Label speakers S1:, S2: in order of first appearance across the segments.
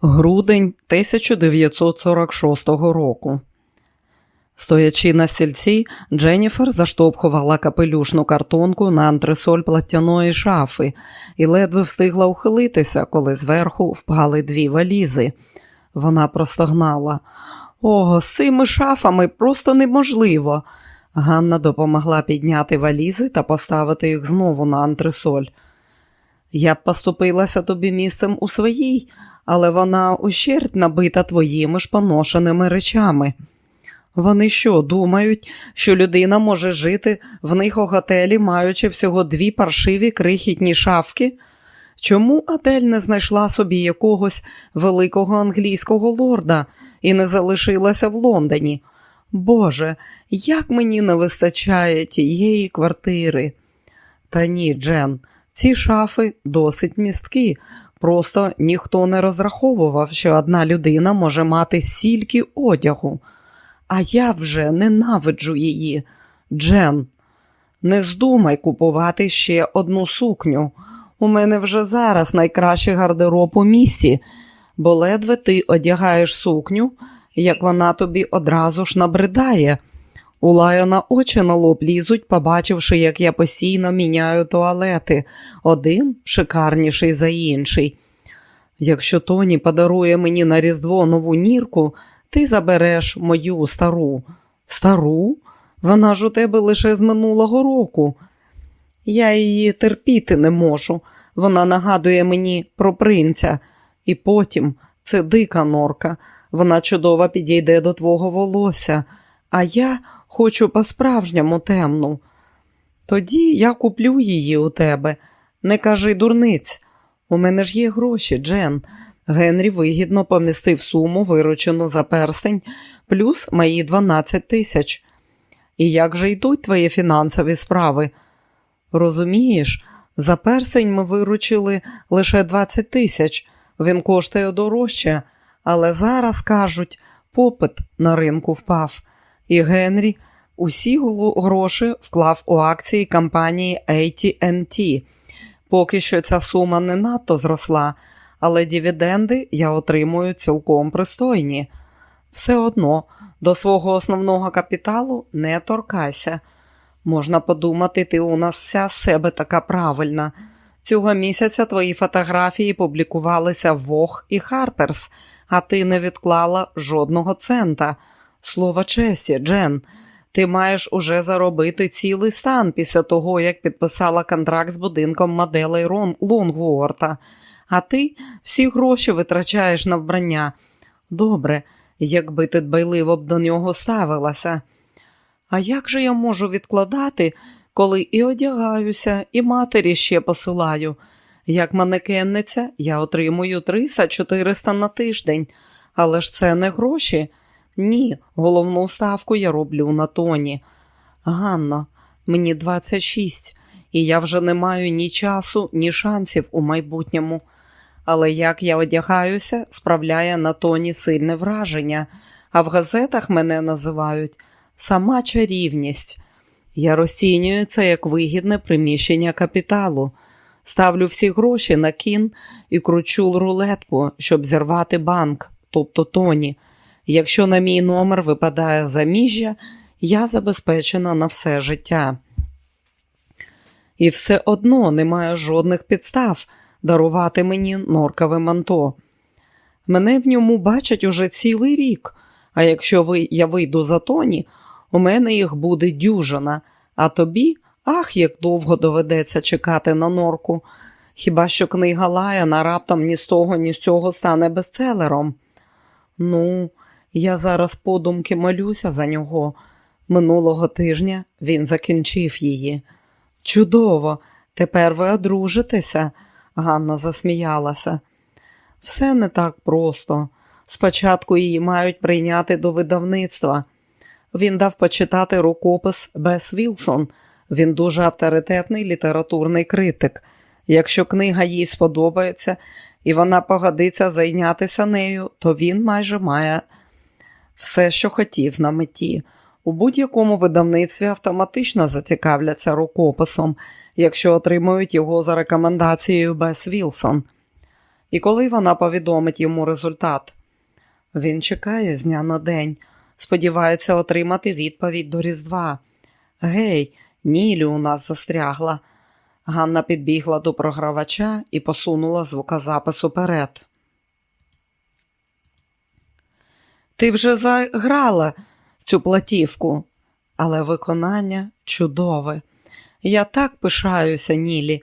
S1: Грудень 1946 року. Стоячи на стільці, Дженніфер заштовхувала капелюшну картонку на антресоль платяної шафи і ледве встигла ухилитися, коли зверху впали дві валізи. Вона простогнала. Ого, з цими шафами просто неможливо. Ганна допомогла підняти валізи та поставити їх знову на антресоль. Я б поступилася тобі місцем у своїй, але вона ущерть набита твоїми ж поношеними речами. Вони що, думають, що людина може жити в них у готелі, маючи всього дві паршиві крихітні шафки? Чому Адель не знайшла собі якогось великого англійського лорда і не залишилася в Лондоні? Боже, як мені не вистачає тієї квартири. Та ні, Джен, ці шафи досить місткі. Просто ніхто не розраховував, що одна людина може мати стільки одягу. А я вже ненавиджу її. Джен, не здумай купувати ще одну сукню. У мене вже зараз найкращий гардероб у місті, бо ледве ти одягаєш сукню, як вона тобі одразу ж набридає. У Лайона очі на лоб лізуть, побачивши, як я постійно міняю туалети, один шикарніший за інший. Якщо Тоні подарує мені на Різдво нову нірку, ти забереш мою стару. Стару? Вона ж у тебе лише з минулого року. Я її терпіти не можу. Вона нагадує мені про принця, і потім це дика норка. Вона чудово підійде до твого волосся, а я хочу по-справжньому темну. Тоді я куплю її у тебе. Не кажи дурниць. У мене ж є гроші, Джен. Генрі вигідно помістив суму, виручену за перстень, плюс мої 12 тисяч. І як же йдуть твої фінансові справи? Розумієш, за перстень ми виручили лише 20 тисяч. Він коштує дорожче, але зараз кажуть, попит на ринку впав. І Генрі усі гроші вклав у акції компанії AT&T. Поки що ця сума не надто зросла, але дивіденди я отримую цілком пристойні. Все одно до свого основного капіталу не торкайся. Можна подумати, ти у нас вся себе така правильна. Цього місяця твої фотографії публікувалися в Vogue і Harper's, а ти не відклала жодного цента. Слово честі, Джен, ти маєш уже заробити цілий стан після того, як підписала контракт з будинком моделей Лонгуорта, а ти всі гроші витрачаєш на вбрання. Добре, якби ти дбайливо б до нього ставилася. А як же я можу відкладати, коли і одягаюся, і матері ще посилаю? Як манекенниця, я отримую 300-400 на тиждень, але ж це не гроші. Ні, головну ставку я роблю на тоні. Ганна, мені 26, і я вже не маю ні часу, ні шансів у майбутньому. Але як я одягаюся, справляє на тоні сильне враження, а в газетах мене називають сама чарівність. Я розцінюю це як вигідне приміщення капіталу. Ставлю всі гроші на кін і кручу рулетку, щоб зірвати банк, тобто тоні. Якщо на мій номер випадає заміжжя, я забезпечена на все життя. І все одно немає жодних підстав дарувати мені норкове манто. Мене в ньому бачать уже цілий рік, а якщо ви, я вийду за тоні, у мене їх буде дюжина, а тобі, ах, як довго доведеться чекати на норку. Хіба що книга Лаяна раптом ні з того, ні з цього стане бестселером? Ну, я зараз подумки молюся за нього. Минулого тижня він закінчив її. Чудово, тепер ви одружитеся, Ганна засміялася. Все не так просто. Спочатку її мають прийняти до видавництва. Він дав почитати рукопис Бес Вілсон. Він дуже авторитетний літературний критик. Якщо книга їй сподобається і вона погодиться зайнятися нею, то він майже має все, що хотів на меті. У будь-якому видавництві автоматично зацікавляться рукописом, якщо отримують його за рекомендацією Бес Вілсон. І коли вона повідомить йому результат? Він чекає з дня на день, сподівається отримати відповідь до Різдва. Гей, Нілю у нас застрягла. Ганна підбігла до програвача і посунула звукозапис уперед. Ти вже заграла цю платівку, але виконання чудове. Я так пишаюся, Нілі.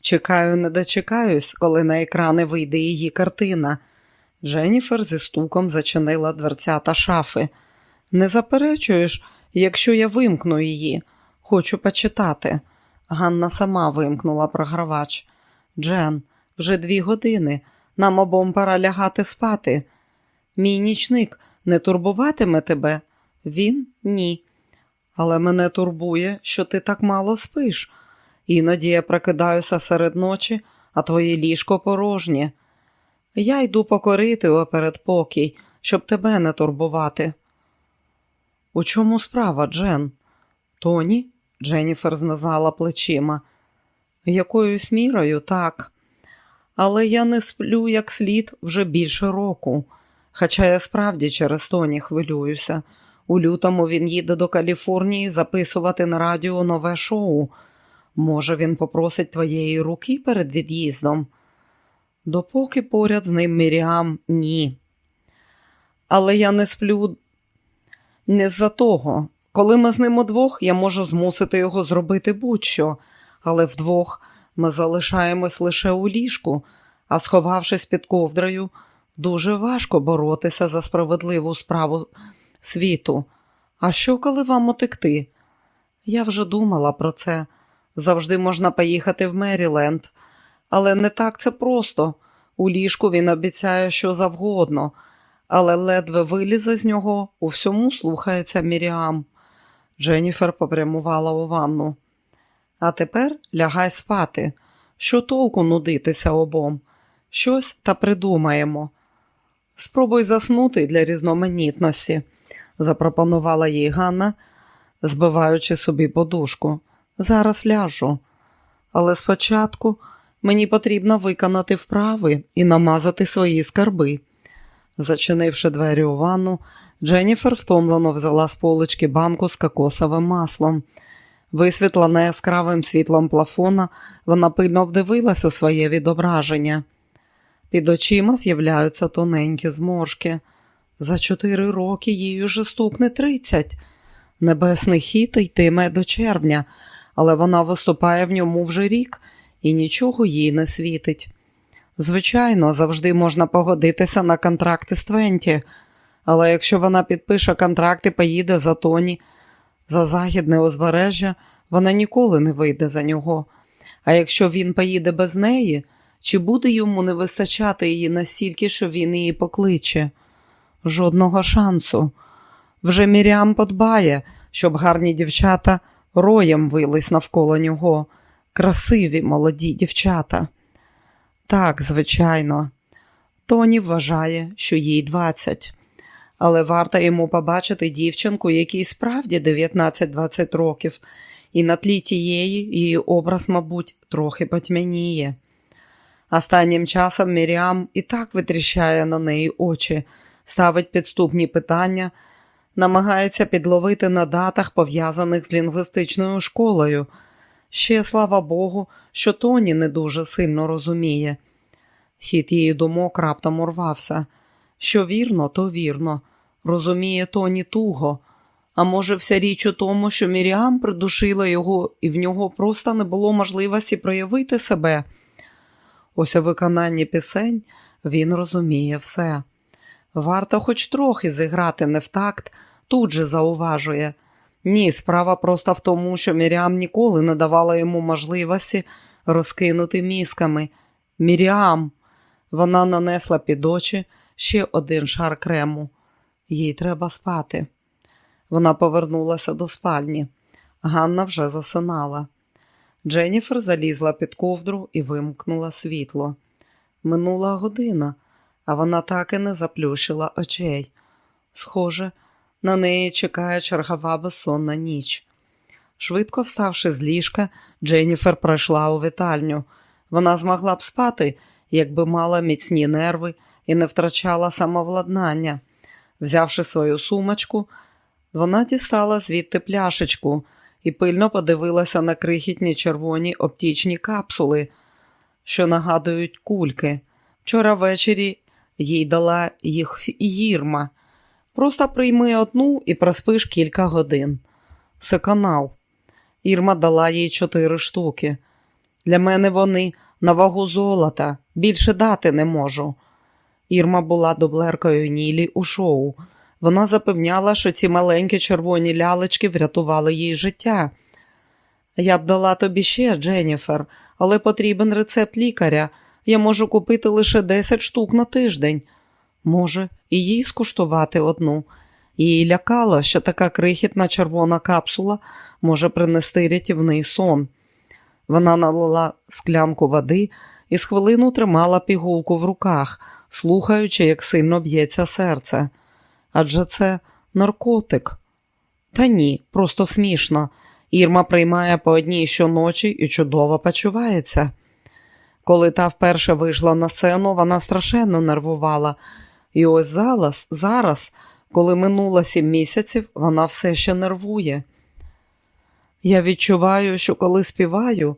S1: Чекаю, не дочекаюсь, коли на екрани вийде її картина. Дженніфер зі стуком зачинила дверця та шафи. Не заперечуєш, якщо я вимкну її. Хочу почитати. Ганна сама вимкнула програвач. Джен, вже дві години. Нам обом пора лягати спати. Мій нічник не турбуватиме тебе? Він ні. Але мене турбує, що ти так мало спиш. Іноді я прокидаюся серед ночі, а твоє ліжко порожнє. Я йду покорити о передпокій, щоб тебе не турбувати. У чому справа, Джен? Тоні? Дженніфер знизала плечима. Якоюсь мірою так. Але я не сплю як слід вже більше року. Хоча я справді через Тоні хвилююся. У лютому він їде до Каліфорнії записувати на радіо нове шоу. Може, він попросить твоєї руки перед від'їздом? Допоки поряд з ним Міріам ні. Але я не сплю не з-за того. Коли ми з ним удвох, я можу змусити його зробити будь-що, але вдвох ми залишаємось лише у ліжку, а сховавшись під ковдрою, дуже важко боротися за справедливу справу світу. А що, коли вам утекти? Я вже думала про це. Завжди можна поїхати в Меріленд, але не так це просто. У ліжку він обіцяє що завгодно, але ледве вилізе з нього, у всьому слухається Міріам. Дженніфер попрямувала у ванну. А тепер лягай спати. Що толку нудитися обом? Щось та придумаємо. Спробуй заснути для різноманітності, запропонувала їй Ганна, збиваючи собі подушку. Зараз ляжу. Але спочатку мені потрібно виконати вправи і намазати свої скарби. Зачинивши двері у ванну, Дженніфер втомлено взяла з полички банку з кокосовим маслом. Висвітлена яскравим світлом плафона, вона пильно вдивилась у своє відображення. Під очима з'являються тоненькі зморшки. За чотири роки їй уже стукне тридцять. Небесний хід йтиме до червня, але вона виступає в ньому вже рік і нічого їй не світить. Звичайно, завжди можна погодитися на контракти з Твенті, але якщо вона підпише контракт і поїде за Тоні, за західне узбережжя, вона ніколи не вийде за нього. А якщо він поїде без неї, чи буде йому не вистачати її настільки, що він її покличе? Жодного шансу. Вже Мірям подбає, щоб гарні дівчата роєм вились навколо нього, красиві молоді дівчата. Так, звичайно, Тоні вважає, що їй двадцять але варто йому побачити дівчинку, якій справді 19-20 років, і на тлі тієї її образ, мабуть, трохи потьмяніє. Останнім часом Міріам і так витріщає на неї очі, ставить підступні питання, намагається підловити на датах, пов'язаних з лінгвістичною школою. Ще, слава Богу, що Тоні не дуже сильно розуміє. Хід її думок раптом урвався. Що вірно, то вірно. Розуміє Тоні туго. А може, вся річ у тому, що Міріам придушила його, і в нього просто не було можливості проявити себе. Ось у виконанні пісень він розуміє все. Варто хоч трохи зіграти не в такт, тут же зауважує. Ні, справа просто в тому, що Міріам ніколи не давала йому можливості розкинути мізками. Міріам, вона нанесла під очі ще один шар крему. Їй треба спати. Вона повернулася до спальні. Ганна вже засинала. Дженніфер залізла під ковдру і вимкнула світло. Минула година, а вона так і не заплющила очей. Схоже, на неї чекає чергова безсонна ніч. Швидко вставши з ліжка, Дженніфер пройшла у вітальню. Вона змогла б спати, якби мала міцні нерви і не втрачала самовладнання. Взявши свою сумочку, вона дістала звідти пляшечку і пильно подивилася на крихітні червоні оптічні капсули, що нагадують кульки. Вчора ввечері їй дала їх Єрма. Просто прийми одну і проспиш кілька годин. Це канал. Ірма дала їй чотири штуки. Для мене вони на вагу золота, більше дати не можу. Ірма була дублеркою Нілі у шоу. Вона запевняла, що ці маленькі червоні лялечки врятували їй життя. Я б дала тобі ще, Дженніфер, але потрібен рецепт лікаря. Я можу купити лише 10 штук на тиждень. Може, і їй скуштувати одну. Її лякало, що така крихітна червона капсула може принести рятівний сон. Вона налила склянку води і з хвилину тримала пігулку в руках, слухаючи, як сильно б'ється серце. Адже це наркотик. Та ні, просто смішно. Ірма приймає по одній щоночі і чудово почувається. Коли та вперше вийшла на сцену, вона страшенно нервувала. І ось зараз, зараз, коли минуло сім місяців, вона все ще нервує. Я відчуваю, що коли співаю,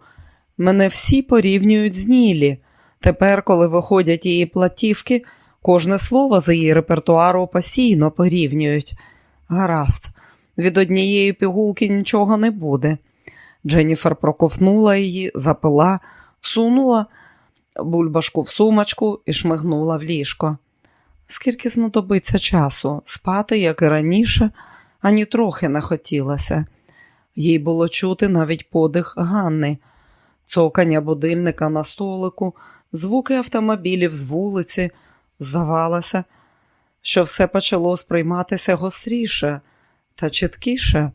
S1: мене всі порівнюють з Нілі. Тепер, коли виходять її платівки, кожне слово з її репертуару постійно порівнюють. Гаразд, від однієї пігулки нічого не буде. Дженніфер проковтнула її, запила, сунула бульбашку в сумочку і шмигнула в ліжко. Скільки знадобиться часу спати, як і раніше, ані трохи не хотілося. Їй було чути навіть подих Ганни, цокання будильника на столику, звуки автомобілів з вулиці. Здавалося, що все почало сприйматися гостріше та чіткіше.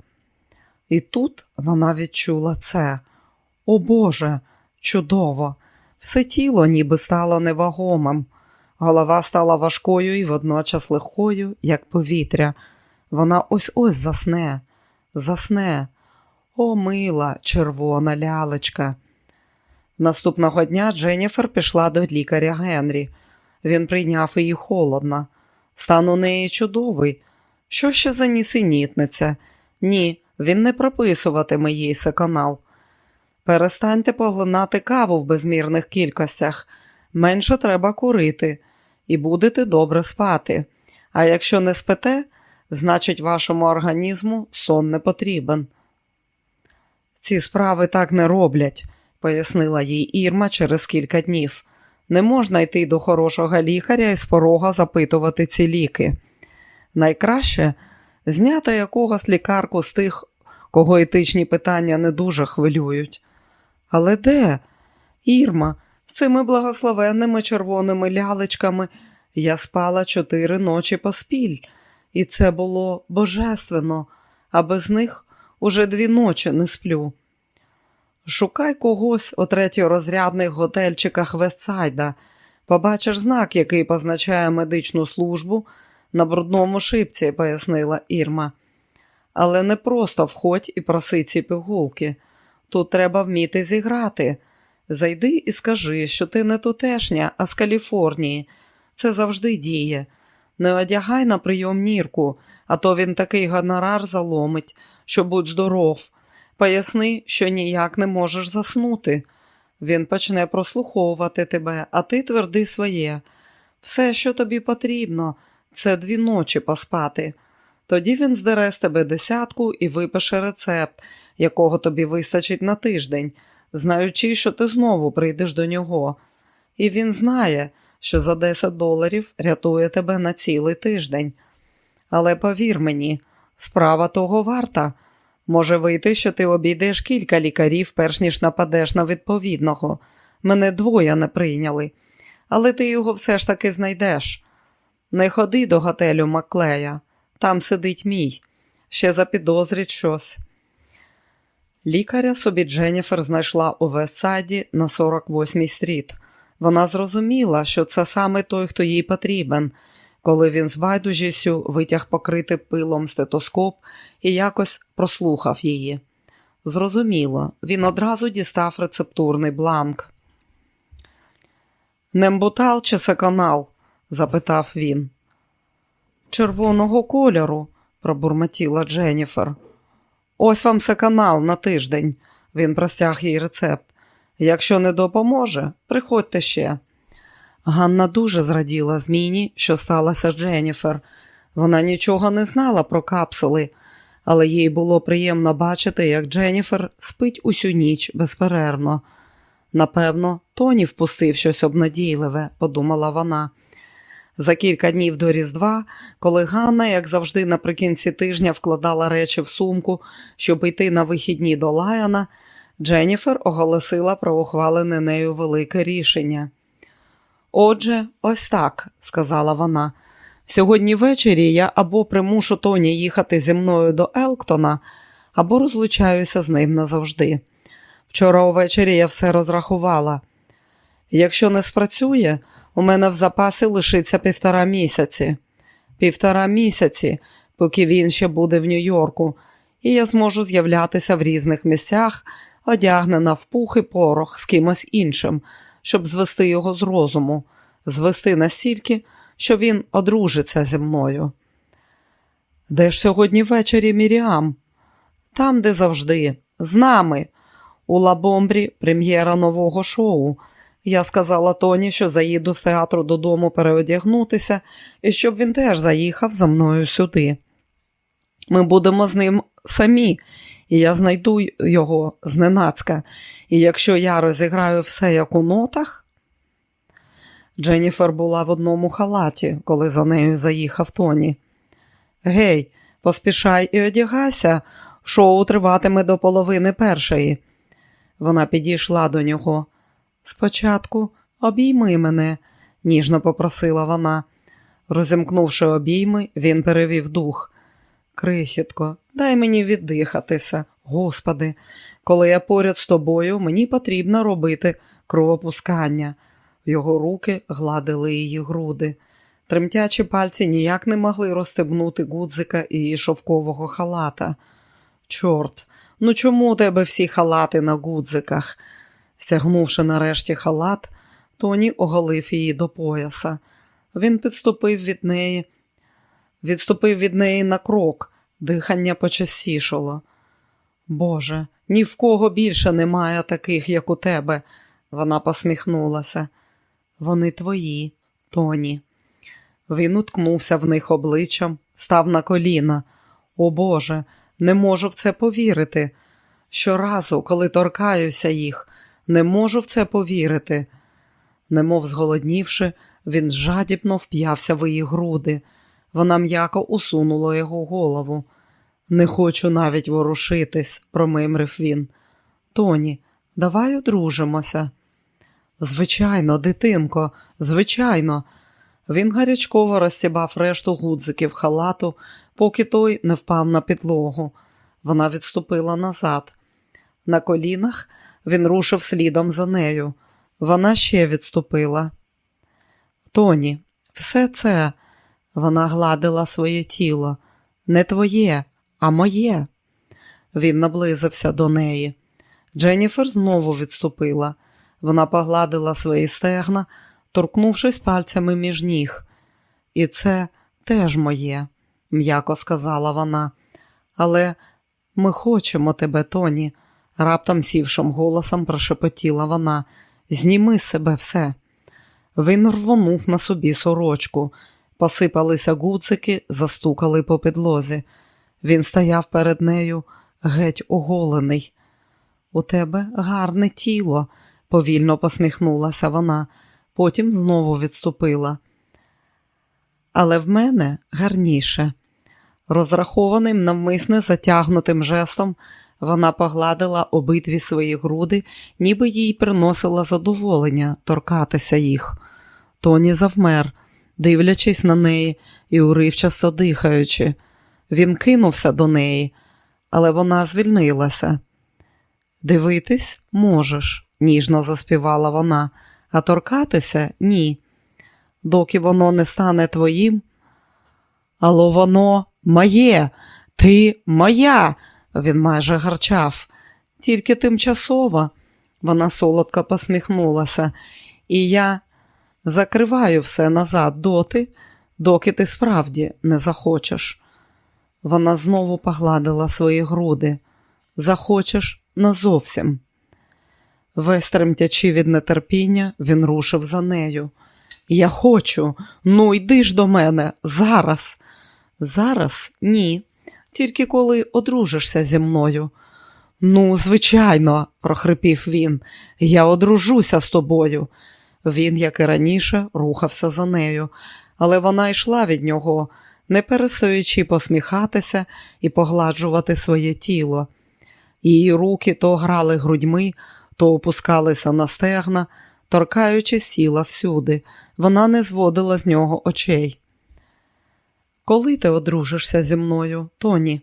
S1: І тут вона відчула це. О Боже, чудово! Все тіло ніби стало невагомим. Голова стала важкою і водночас легкою, як повітря. Вона ось ось засне, засне. О, мила, червона лялечка. Наступного дня Дженніфер пішла до лікаря Генрі. Він прийняв її холодно. Стан у неї чудовий. Що ще за нісенітниця? Ні, він не прописуватиме їй секанал. Перестаньте поглинати каву в безмірних кількостях. Менше треба курити, і будете добре спати. А якщо не спите, значить вашому організму сон не потрібен. Ці справи так не роблять, пояснила їй Ірма через кілька днів. Не можна йти до хорошого лікаря і з порога запитувати ці ліки. Найкраще зняти якогось лікарку з тих, кого етичні питання не дуже хвилюють. Але де? Ірма, з цими благословенними червоними лялечками я спала чотири ночі поспіль, і це було божественно, а без них уже дві ночі не сплю. Шукай когось у третьорозрядних готельчиках Вестсайда. Побачиш знак, який позначає медичну службу на брудному шипці, пояснила Ірма. Але не просто входь і проси ці пігулки. Тут треба вміти зіграти. Зайди і скажи, що ти не тутешня, а з Каліфорнії. Це завжди діє. Не одягай на прийом нірку, а то він такий гонорар заломить, що будь здоров. Поясни, що ніяк не можеш заснути. Він почне прослуховувати тебе, а ти тверди своє. Все, що тобі потрібно, це дві ночі поспати. Тоді він здере з тебе десятку і випише рецепт, якого тобі вистачить на тиждень, знаючи, що ти знову прийдеш до нього. І він знає, що за 10 доларів рятує тебе на цілий тиждень. Але повір мені, справа того варта. Може вийти, що ти обійдеш кілька лікарів, перш ніж нападеш на відповідного. Мене двоє не прийняли, але ти його все ж таки знайдеш. Не ходи до готелю Маклея, там сидить мій, ще запідозрить щось. Лікаря собі Дженніфер знайшла у Вестсаді на 48-й стріт. Вона зрозуміла, що це саме той, хто їй потрібен, коли він з байдужістю витяг покритий пилом стетоскоп і якось прослухав її. Зрозуміло, він одразу дістав рецептурний бланк. Нембутал чи секанал? запитав він. Червоного кольору, пробурмотіла Дженніфер. Ось вам секанал на тиждень. Він простяг їй рецепт. Якщо не допоможе, приходьте ще. Ганна дуже зраділа зміні, що сталося з Дженніфер. Вона нічого не знала про капсули, але їй було приємно бачити, як Дженніфер спить усю ніч безперервно. Напевно, Тоні впустив щось обнадійливе, подумала вона. За кілька днів до Різдва, коли Ганна, як завжди, наприкінці тижня вкладала речі в сумку, щоб йти на вихідні до Лаяна, Дженніфер оголосила про ухвалене нею велике рішення. Отже, ось так, сказала вона. Сьогодні ввечері я або примушу Тоні їхати зі мною до Елктона, або розлучаюся з ним назавжди. Вчора увечері я все розрахувала. Якщо не спрацює, у мене в запасі лишиться півтора місяці. Півтора місяці, поки він ще буде в Нью-Йорку, і я зможу з'являтися в різних місцях, одягнена в пух і порох з кимось іншим, щоб звести його з розуму, звести настільки, що він одружиться зі мною. Де ж сьогодні ввечері Міріам? Там, де завжди, з нами. У Лабомбрі прем'єра нового шоу. Я сказала Тоні, що заїду з театру додому переодягнутися і щоб він теж заїхав за мною сюди. Ми будемо з ним самі, і я знайду його зненацька. І якщо я розіграю все як у нотах. Дженніфер була в одному халаті, коли за нею заїхав Тоні. Гей, поспішай і одягайся, шоу триватиме до половини першої. Вона підійшла до нього. Спочатку обійми мене, ніжно попросила вона. Розімкнувши обійми, він перевів дух. Крихітко, дай мені віддихатися, Господи, коли я поряд з тобою, мені потрібно робити кровопускання. Його руки гладили її груди. Тремтячі пальці ніяк не могли розстебнути гудзика її шовкового халата. Чорт, ну чому у тебе всі халати на гудзиках? Стягнувши нарешті халат, Тоні оголив її до пояса. Він підступив від неї, відступив від неї на крок, дихання почастішало. Боже, ні в кого більше немає таких, як у тебе, вона посміхнулася. Вони твої, Тоні. Він уткнувся в них обличчям, став на коліна. О Боже, не можу в це повірити. Щоразу, коли торкаюся їх, не можу в це повірити. Немов зголоднівши, він жадібно вп'явся в її груди. Вона м'яко усунула його голову. Не хочу навіть ворушитись, промимрив він. Тоні, давай одружимося. Звичайно, дитинко, звичайно. Він гарячково розстібав решту гудзиків халату, поки той не впав на підлогу. Вона відступила назад. На колінах він рушив слідом за нею. Вона ще відступила. Тоні, все це вона гладила своє тіло. Не твоє, а моє. Він наблизився до неї. Дженніфер знову відступила. Вона погладила свої стегна, торкнувшись пальцями між ніг. І це теж моє, м'яко сказала вона. Але ми хочемо тебе, Тоні, раптом сівшим голосом прошепотіла вона. Зніми себе все. Він рвонув на собі сорочку, посипалися гуцики, застукали по підлозі. Він стояв перед нею геть оголений. У тебе гарне тіло, повільно посміхнулася вона, потім знову відступила. Але в мене гарніше. Розрахованим навмисне затягнутим жестом вона погладила обидві свої груди, ніби їй приносила задоволення торкатися їх. Тоні завмер, дивлячись на неї і уривчасто дихаючи. Він кинувся до неї, але вона звільнилася. Дивитись можеш, ніжно заспівала вона, а торкатися ні. Доки воно не стане твоїм. Але воно моє, ти моя, він майже гарчав. Тільки тимчасово. Вона солодко посміхнулася, і я Закриваю все назад доти, доки ти справді не захочеш. Вона знову погладила свої груди. Захочеш назовсім. Весь тремтячи від нетерпіння, він рушив за нею. Я хочу, ну йди ж до мене зараз. Зараз ні, тільки коли одружишся зі мною. Ну, звичайно, прохрипів він, я одружуся з тобою. Він, як і раніше, рухався за нею, але вона йшла від нього, не перестаючи посміхатися і погладжувати своє тіло. Її руки то грали грудьми, то опускалися на стегна, торкаючи сіла всюди. Вона не зводила з нього очей. Коли ти одружишся зі мною, Тоні?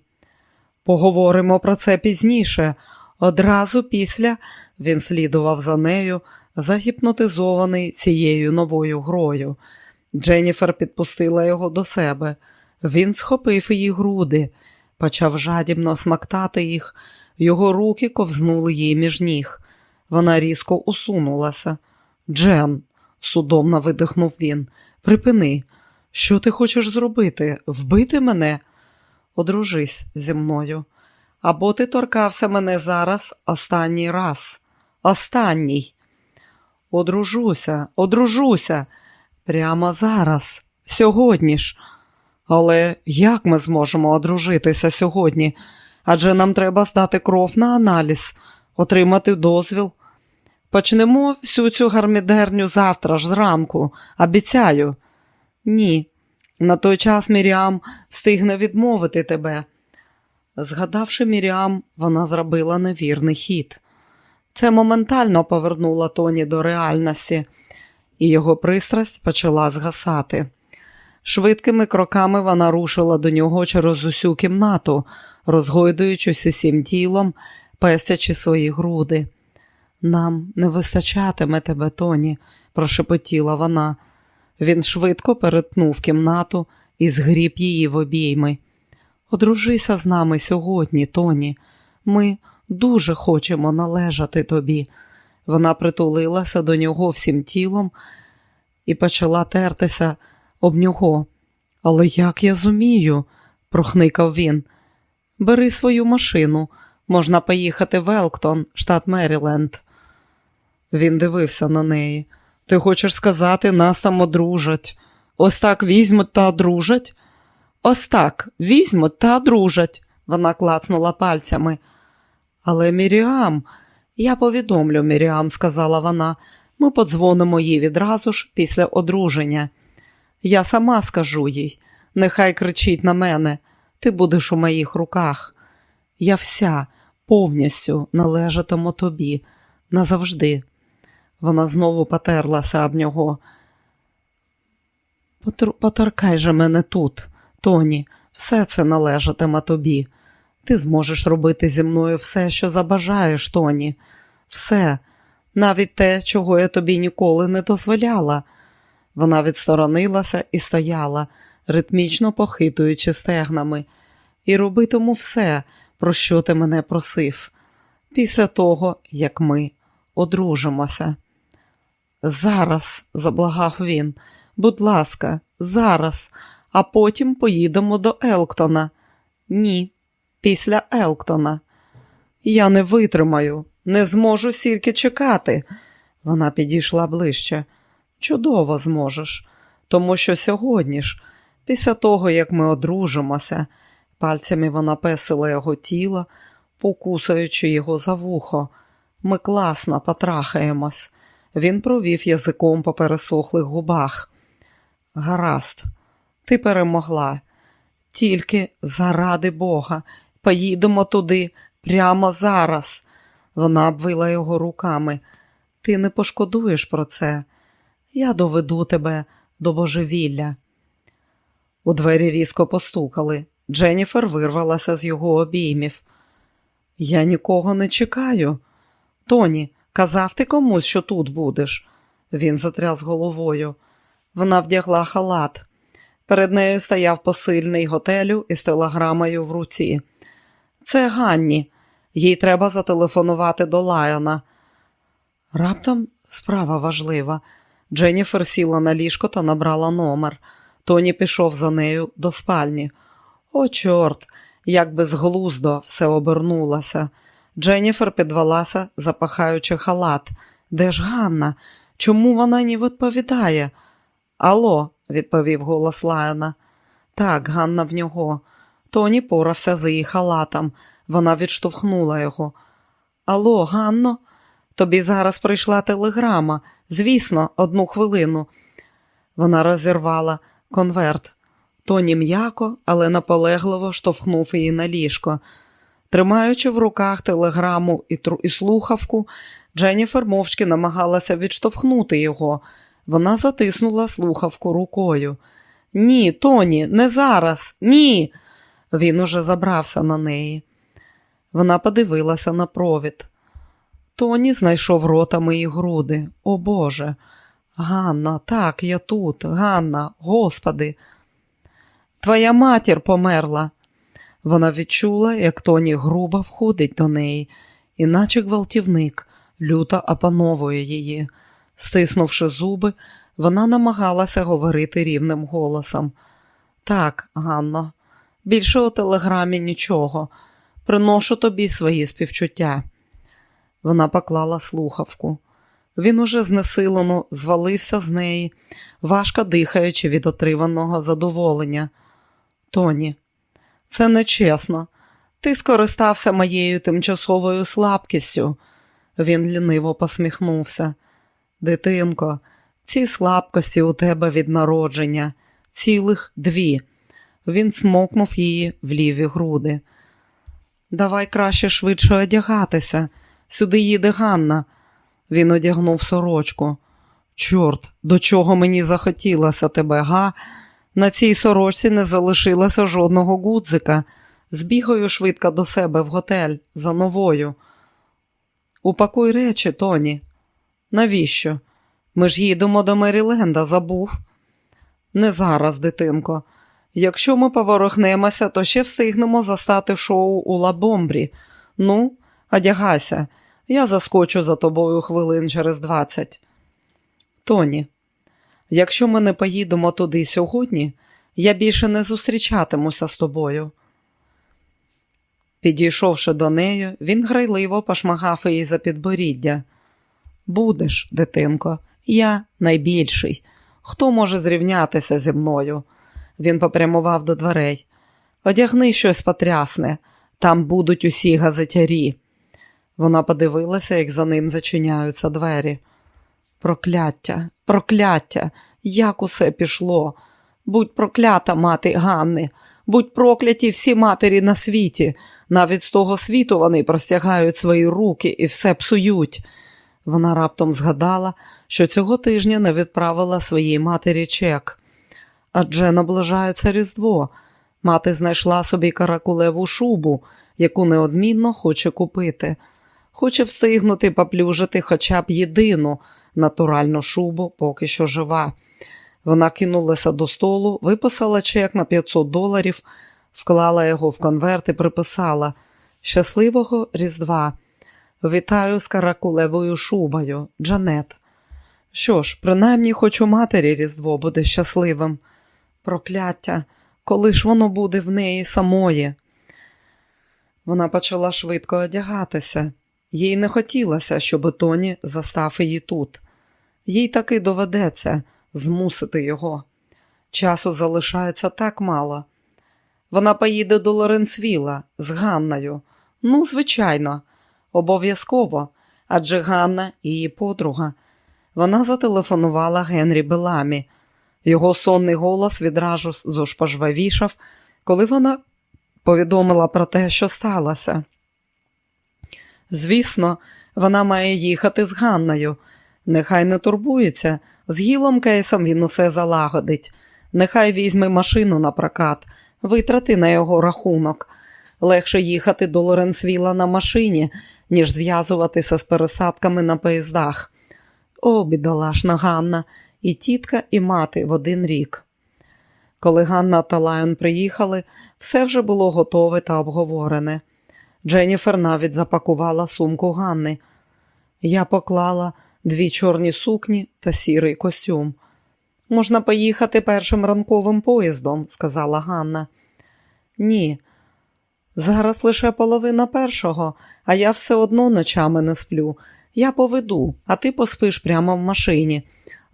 S1: Поговоримо про це пізніше. Одразу після він слідував за нею, загіпнотизований цією новою грою. Дженніфер підпустила його до себе. Він схопив її груди, почав жадібно смактати їх, його руки ковзнули їй між ніг. Вона різко усунулася. Джен, судомно видихнув він, припини, що ти хочеш зробити? Вбити мене? Одружись зі мною. Або ти торкався мене зараз останній раз. Останній. Одружуся, одружуся. Прямо зараз, сьогодні ж. Але як ми зможемо одружитися сьогодні? Адже нам треба здати кров на аналіз, отримати дозвіл. Почнемо всю цю гармідерню завтра ж зранку, обіцяю. Ні, на той час Міріам встигне відмовити тебе. Згадавши Міріам, вона зробила невірний хід. Це моментально повернуло Тоні до реальності, і його пристрасть почала згасати. Швидкими кроками вона рушила до нього через усю кімнату, розгойдуючись усім тілом, пестячи свої груди. Нам не вистачатиме тебе, Тоні, прошепотіла вона. Він швидко перетнув кімнату і згріб її в обійми. Одружися з нами сьогодні, Тоні. Ми дуже хочемо належати тобі. Вона притулилася до нього всім тілом і почала тертися об нього. Але як я зумію, прохникав він. Бери свою машину, можна поїхати в Елктон, штат Меріленд. Він дивився на неї. Ти хочеш сказати, нас там одружать. Ось так візьмуть та одружать? Ось так візьмуть та одружать, вона клацнула пальцями. Але Міріам, я повідомлю Міріам, сказала вона, ми подзвонимо їй відразу ж після одруження. Я сама скажу їй, нехай кричить на мене, ти будеш у моїх руках. Я вся повністю належатиму тобі назавжди. Вона знову потерлася об нього. Поторкай же мене тут, Тоні, все це належатиме тобі. Ти зможеш робити зі мною все, що забажаєш, Тоні. Все, навіть те, чого я тобі ніколи не дозволяла. Вона відсторонилася і стояла, ритмічно похитуючи стегнами, і робитиму все, про що ти мене просив, після того, як ми одружимося. Зараз, заблагав він, будь ласка, зараз, а потім поїдемо до Елктона. Ні, після Елктона. Я не витримаю, не зможу стільки чекати. Вона підійшла ближче. Чудово зможеш, тому що сьогодні ж, після того, як ми одружимося, пальцями вона песила його тіло, покусуючи його за вухо. Ми класно потрахаємось. Він провів язиком по пересохлих губах. Гаразд, ти перемогла. Тільки заради Бога, поїдемо туди прямо зараз. Вона обвила його руками. Ти не пошкодуєш про це. Я доведу тебе до божевілля. У двері різко постукали. Дженніфер вирвалася з його обіймів. Я нікого не чекаю. Тоні, казав ти комусь, що тут будеш. Він затряс головою. Вона вдягла халат. Перед нею стояв посильний готелю із телеграмою в руці. Це Ганні. Їй треба зателефонувати до Лайона. Раптом справа важлива. Дженніфер сіла на ліжко та набрала номер. Тоні пішов за нею до спальні. О, чорт, як безглуздо все обернулося. Дженніфер підвелася, запахаючи халат. Де ж Ганна? Чому вона не відповідає? Алло, відповів голос Лайона. Так, Ганна в нього. Тоні порався за її халатом. Вона відштовхнула його. Алло, Ганно, тобі зараз прийшла телеграма. Звісно, одну хвилину. Вона розірвала конверт. Тоні м'яко, але наполегливо штовхнув її на ліжко. Тримаючи в руках телеграму і, тру... і слухавку, Дженніфер мовчки намагалася відштовхнути його. Вона затиснула слухавку рукою. Ні, Тоні, не зараз, ні. Він уже забрався на неї. Вона подивилася на провід. Тоні знайшов рота мої груди. О Боже. Ганна, так, я тут, Ганна, Господи. Твоя матір померла. Вона відчула, як Тоні грубо входить до неї, іначе гвалтівник люто опановує її. Стиснувши зуби, вона намагалася говорити рівним голосом. Так, Ганно, більше у телеграмі нічого. Приношу тобі свої співчуття. Вона поклала слухавку. Він уже знесилено звалився з неї, важко дихаючи від отриваного задоволення. Тоні, це нечесно. Ти скористався моєю тимчасовою слабкістю. Він ліниво посміхнувся. Дитинко, ці слабкості у тебе від народження, цілих дві. Він смокнув її в ліві груди. Давай краще швидше одягатися. Сюди їде Ганна. Він одягнув сорочку. Чорт, до чого мені захотілося тебе, га? На цій сорочці не залишилося жодного гудзика. Збігаю швидко до себе в готель за новою. Упакуй речі, Тоні. Навіщо? Ми ж їдемо до Меріленда, забув. Не зараз, дитинко. Якщо ми поворохнемося, то ще встигнемо застати шоу у Лабомбрі. Ну, одягайся, я заскочу за тобою хвилин через двадцять. Тоні, якщо ми не поїдемо туди сьогодні, я більше не зустрічатимуся з тобою. Підійшовши до неї, він грайливо пошмагав її за підборіддя. Будеш, дитинко, я найбільший. Хто може зрівнятися зі мною? Він попрямував до дверей. Одягни щось потрясне, там будуть усі газетярі. Вона подивилася, як за ним зачиняються двері. Прокляття, прокляття, як усе пішло. Будь проклята, мати Ганни, будь прокляті всі матері на світі. Навіть з того світу вони простягають свої руки і все псують. Вона раптом згадала, що цього тижня не відправила своїй матері чек. Адже наближається Різдво. Мати знайшла собі каракулеву шубу, яку неодмінно хоче купити. Хоче встигнути поплюжити хоча б єдину натуральну шубу, поки що жива. Вона кинулася до столу, виписала чек на 500 доларів, вклала його в конверт і приписала Щасливого Різдва. Вітаю з каракулевою шубою, Джанет. Що ж, принаймні, хоч у матері Різдво буде щасливим. Прокляття, коли ж воно буде в неї самої. Вона почала швидко одягатися. Їй не хотілося, щоб Тоні застав її тут. Їй таки доведеться змусити його. Часу залишається так мало. Вона поїде до Лоренцвіла з Ганною. Ну, звичайно, обов'язково, адже Ганна її подруга. Вона зателефонувала Генрі Беламі. Його сонний голос відразу зошпажвавішав, коли вона повідомила про те, що сталося. Звісно, вона має їхати з Ганною. Нехай не турбується, з гілом кейсом він усе залагодить. Нехай візьме машину на прокат, витрати на його рахунок. Легше їхати до Лоренсвіла на машині, ніж зв'язуватися з пересадками на поїздах. О, бідолашна Ганна, і тітка, і мати в один рік. Коли Ганна та Лайон приїхали, все вже було готове та обговорене. Дженніфер навіть запакувала сумку Ганни. Я поклала дві чорні сукні та сірий костюм. Можна поїхати першим ранковим поїздом, сказала Ганна. Ні, зараз лише половина першого, а я все одно ночами не сплю. Я поведу, а ти поспиш прямо в машині.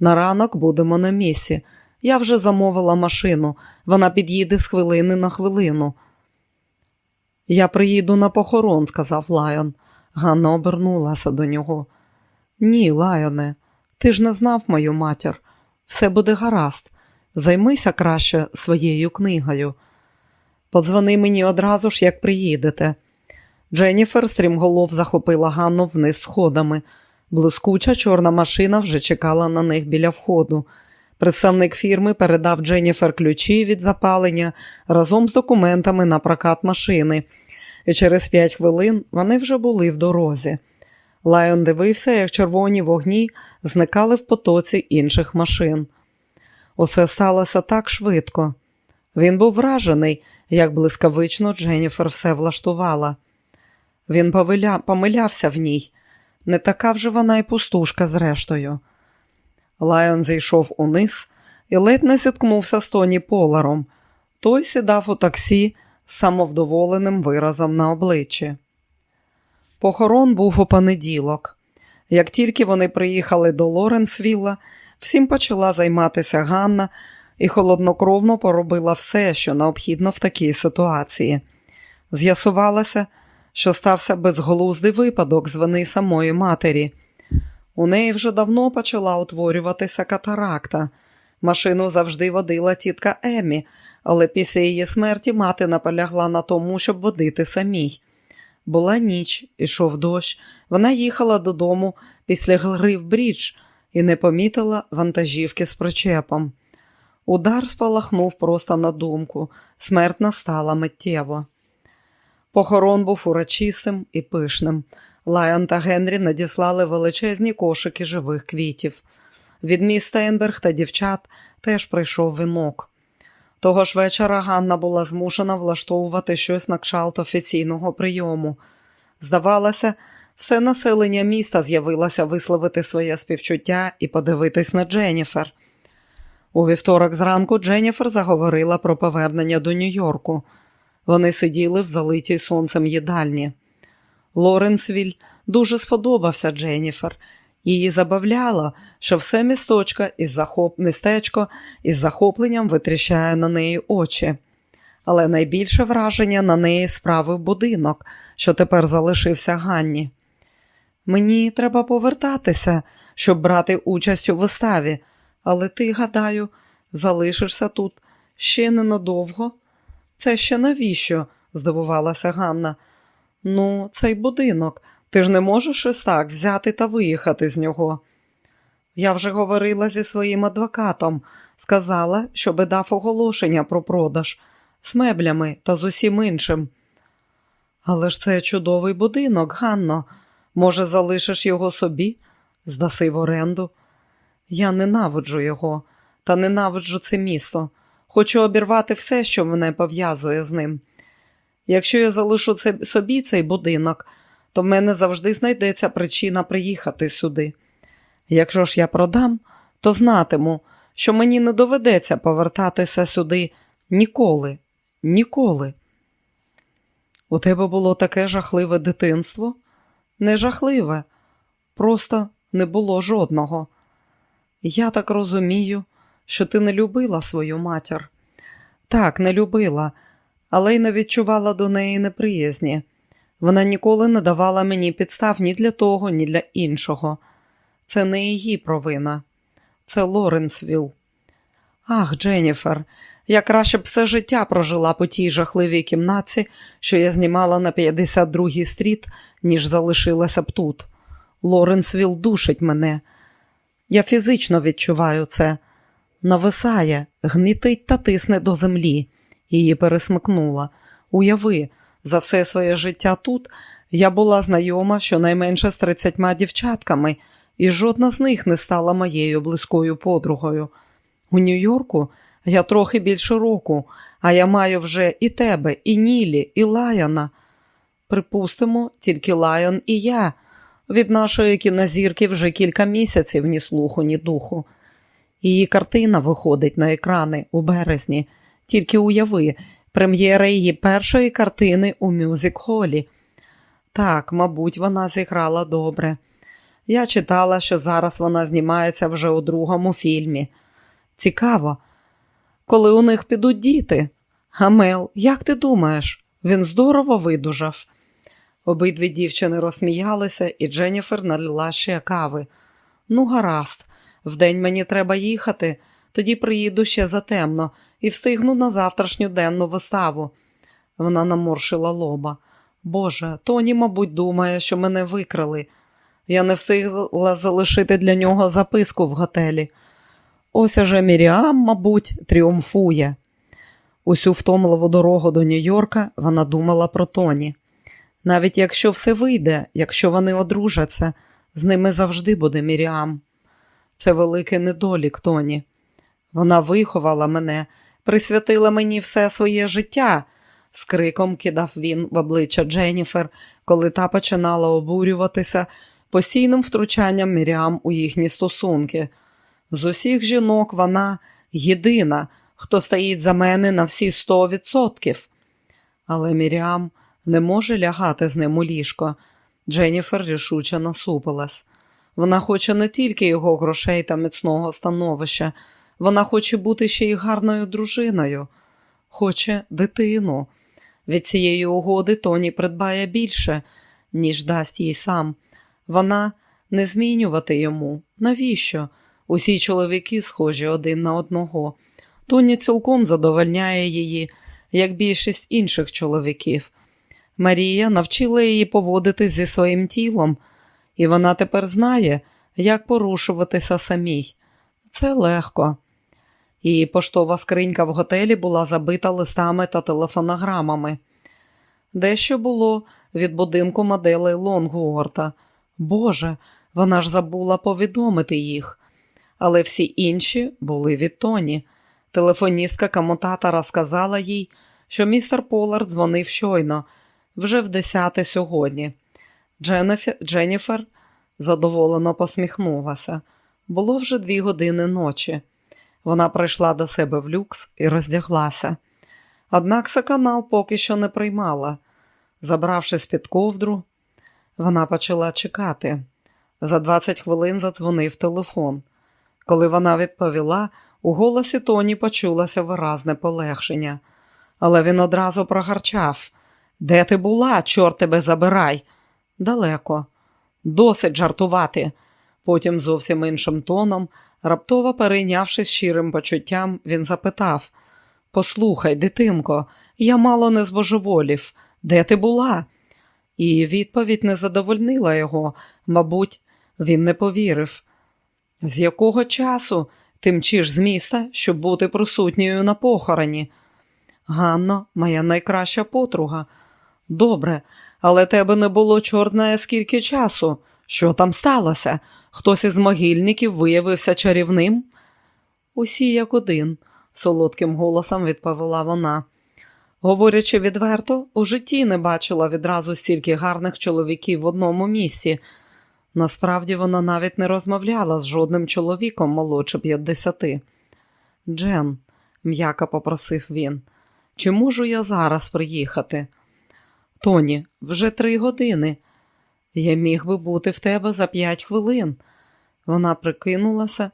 S1: На ранок будемо на місці. Я вже замовила машину, вона під'їде з хвилини на хвилину. Я приїду на похорон, сказав Лайон. Ганна обернулася до нього. Ні, Лайоне, ти ж не знав мою матір. Все буде гаразд. Займися краще своєю книгою. Подзвони мені одразу ж, як приїдете. Дженніфер стрімголов захопила Ганну вниз сходами. Блискуча чорна машина вже чекала на них біля входу. Представник фірми передав Дженніфер ключі від запалення разом з документами на прокат машини, і через п'ять хвилин вони вже були в дорозі. Лайон дивився, як червоні вогні зникали в потоці інших машин. Усе сталося так швидко. Він був вражений, як блискавично Дженніфер все влаштувала. Він помилявся в ній. Не така вже вона й пустушка, зрештою. Лайон зійшов униз і ледь не зіткнувся з Тоні Поларом. Той сідав у таксі з самовдоволеним виразом на обличчі. Похорон був у понеділок. Як тільки вони приїхали до Лоренсвілла, всім почала займатися Ганна і холоднокровно поробила все, що необхідно в такій ситуації. З'ясувалося, що стався безглуздий випадок з вини самої матері. У неї вже давно почала утворюватися катаракта. Машину завжди водила тітка Емі, але після її смерті мати наполягла на тому, щоб водити самій. Була ніч, ішов дощ. Вона їхала додому після гри в брідж і не помітила вантажівки з причепом. Удар спалахнув просто на думку, смерть настала миттєво. Похорон був урочистим і пишним. Лайон та Генрі надіслали величезні кошики живих квітів. Від міста Енберг та дівчат теж прийшов вінок. Того ж вечора Ганна була змушена влаштовувати щось на кшалт офіційного прийому. Здавалося, все населення міста з'явилося висловити своє співчуття і подивитись на Дженніфер. У вівторок зранку Дженніфер заговорила про повернення до Нью-Йорку. Вони сиділи в залитій сонцем їдальні. Лоренсвіль дуже сподобався Дженніфер. Її забавляло, що все місточко із захоп... містечко із захопленням витріщає на неї очі. Але найбільше враження на неї справив будинок, що тепер залишився Ганні. Мені треба повертатися, щоб брати участь у виставі, але ти, гадаю, залишишся тут ще ненадовго. Це ще навіщо? здивувалася Ганна. Ну, цей будинок. Ти ж не можеш ось так взяти та виїхати з нього. Я вже говорила зі своїм адвокатом, сказала, щоби дав оголошення про продаж з меблями та з усім іншим. Але ж це чудовий будинок, Ганно. Може, залишиш його собі, здаси в оренду. Я ненавиджу його та ненавиджу це місто. Хочу обірвати все, що мене пов'язує з ним. Якщо я залишу собі цей будинок, то в мене завжди знайдеться причина приїхати сюди. Якщо ж я продам, то знатиму, що мені не доведеться повертатися сюди ніколи, ніколи. У тебе було таке жахливе дитинство? Не жахливе, просто не було жодного. Я так розумію, що ти не любила свою матір. Так, не любила, але й не відчувала до неї неприязні. Вона ніколи не давала мені підстав ні для того, ні для іншого. Це не її провина, це Лоренсвіл. Ах, Дженніфер, я краще б все життя прожила по тій жахливій кімнаті, що я знімала на 52-й стріт, ніж залишилася б тут. Лоренсвіл душить мене. Я фізично відчуваю це. Нависає, гнітить та тисне до землі. Її пересмикнула. Уяви, за все своє життя тут я була знайома щонайменше з тридцятьма дівчатками, і жодна з них не стала моєю близькою подругою. У Нью-Йорку я трохи більше року, а я маю вже і тебе, і Нілі, і Лаяна. Припустимо, тільки Лайон і я. Від нашої кінозірки вже кілька місяців ні слуху, ні духу. Її картина виходить на екрани у березні. Тільки уяви, прем'єра її першої картини у мюзик-холі. Так, мабуть, вона зіграла добре. Я читала, що зараз вона знімається вже у другому фільмі. Цікаво, коли у них підуть діти. Гамел, як ти думаєш, він здорово видужав. Обидві дівчини розсміялися, і Дженніфер налила ще кави. Ну, гаразд, вдень мені треба їхати, тоді приїду ще затемно і встигну на завтрашню денну виставу. Вона наморшила лоба. Боже, Тоні, мабуть, думає, що мене викрали. Я не встигла залишити для нього записку в готелі. Ось уже Міріам, мабуть, тріумфує. Усю втомливу дорогу до Нью-Йорка вона думала про Тоні. Навіть якщо все вийде, якщо вони одружаться, з ними завжди буде Міріам. Це великий недолік Тоні. Вона виховала мене, присвятила мені все своє життя, з криком кидав він в обличчя Дженніфер, коли та починала обурюватися постійним втручанням Міріам у їхні стосунки. З усіх жінок вона єдина, хто стоїть за мене на всі сто відсотків. Але Міріам не може лягати з ним у ліжко. Дженніфер рішуче насупилась. Вона хоче не тільки його грошей та міцного становища, вона хоче бути ще й гарною дружиною, хоче дитину. Від цієї угоди Тоні придбає більше, ніж дасть їй сам. Вона не змінювати йому. Навіщо? Усі чоловіки схожі один на одного. Тоні цілком задовольняє її, як більшість інших чоловіків. Марія навчила її поводитись зі своїм тілом, і вона тепер знає, як порушуватися самій. Це легко. Її поштова скринька в готелі була забита листами та телефонограмами. Дещо було від будинку моделей Лонгуорта. Боже, вона ж забула повідомити їх. Але всі інші були від Тоні. Телефоністка комутатора сказала їй, що містер Полар дзвонив щойно, вже в десяте сьогодні. Дженефі... Дженніфер задоволено посміхнулася. Було вже дві години ночі. Вона прийшла до себе в люкс і роздяглася. Однак саканал поки що не приймала. Забравшись під ковдру, вона почала чекати. За 20 хвилин задзвонив телефон. Коли вона відповіла, у голосі Тоні почулося виразне полегшення, але він одразу прогарчав. Де ти була, чорт тебе забирай? Далеко. Досить жартувати. Потім зовсім іншим тоном, раптово перейнявшись щирим почуттям, він запитав Послухай, дитинко, я мало не збожеволів. Де ти була? І відповідь не задовольнила його, мабуть, він не повірив. З якого часу ти мчиш з міста, щоб бути присутньою на похороні? Ганно, моя найкраща потруга. Добре, але тебе не було чорт знає скільки часу. Що там сталося? Хтось із могильників виявився чарівним? Усі як один, солодким голосом відповіла вона. Говорячи відверто, у житті не бачила відразу стільки гарних чоловіків в одному місці. Насправді вона навіть не розмовляла з жодним чоловіком молодше п'ятдесяти. Джен, м'яко попросив він, чи можу я зараз приїхати? Тоні, вже три години. Я міг би бути в тебе за п'ять хвилин. Вона прикинулася,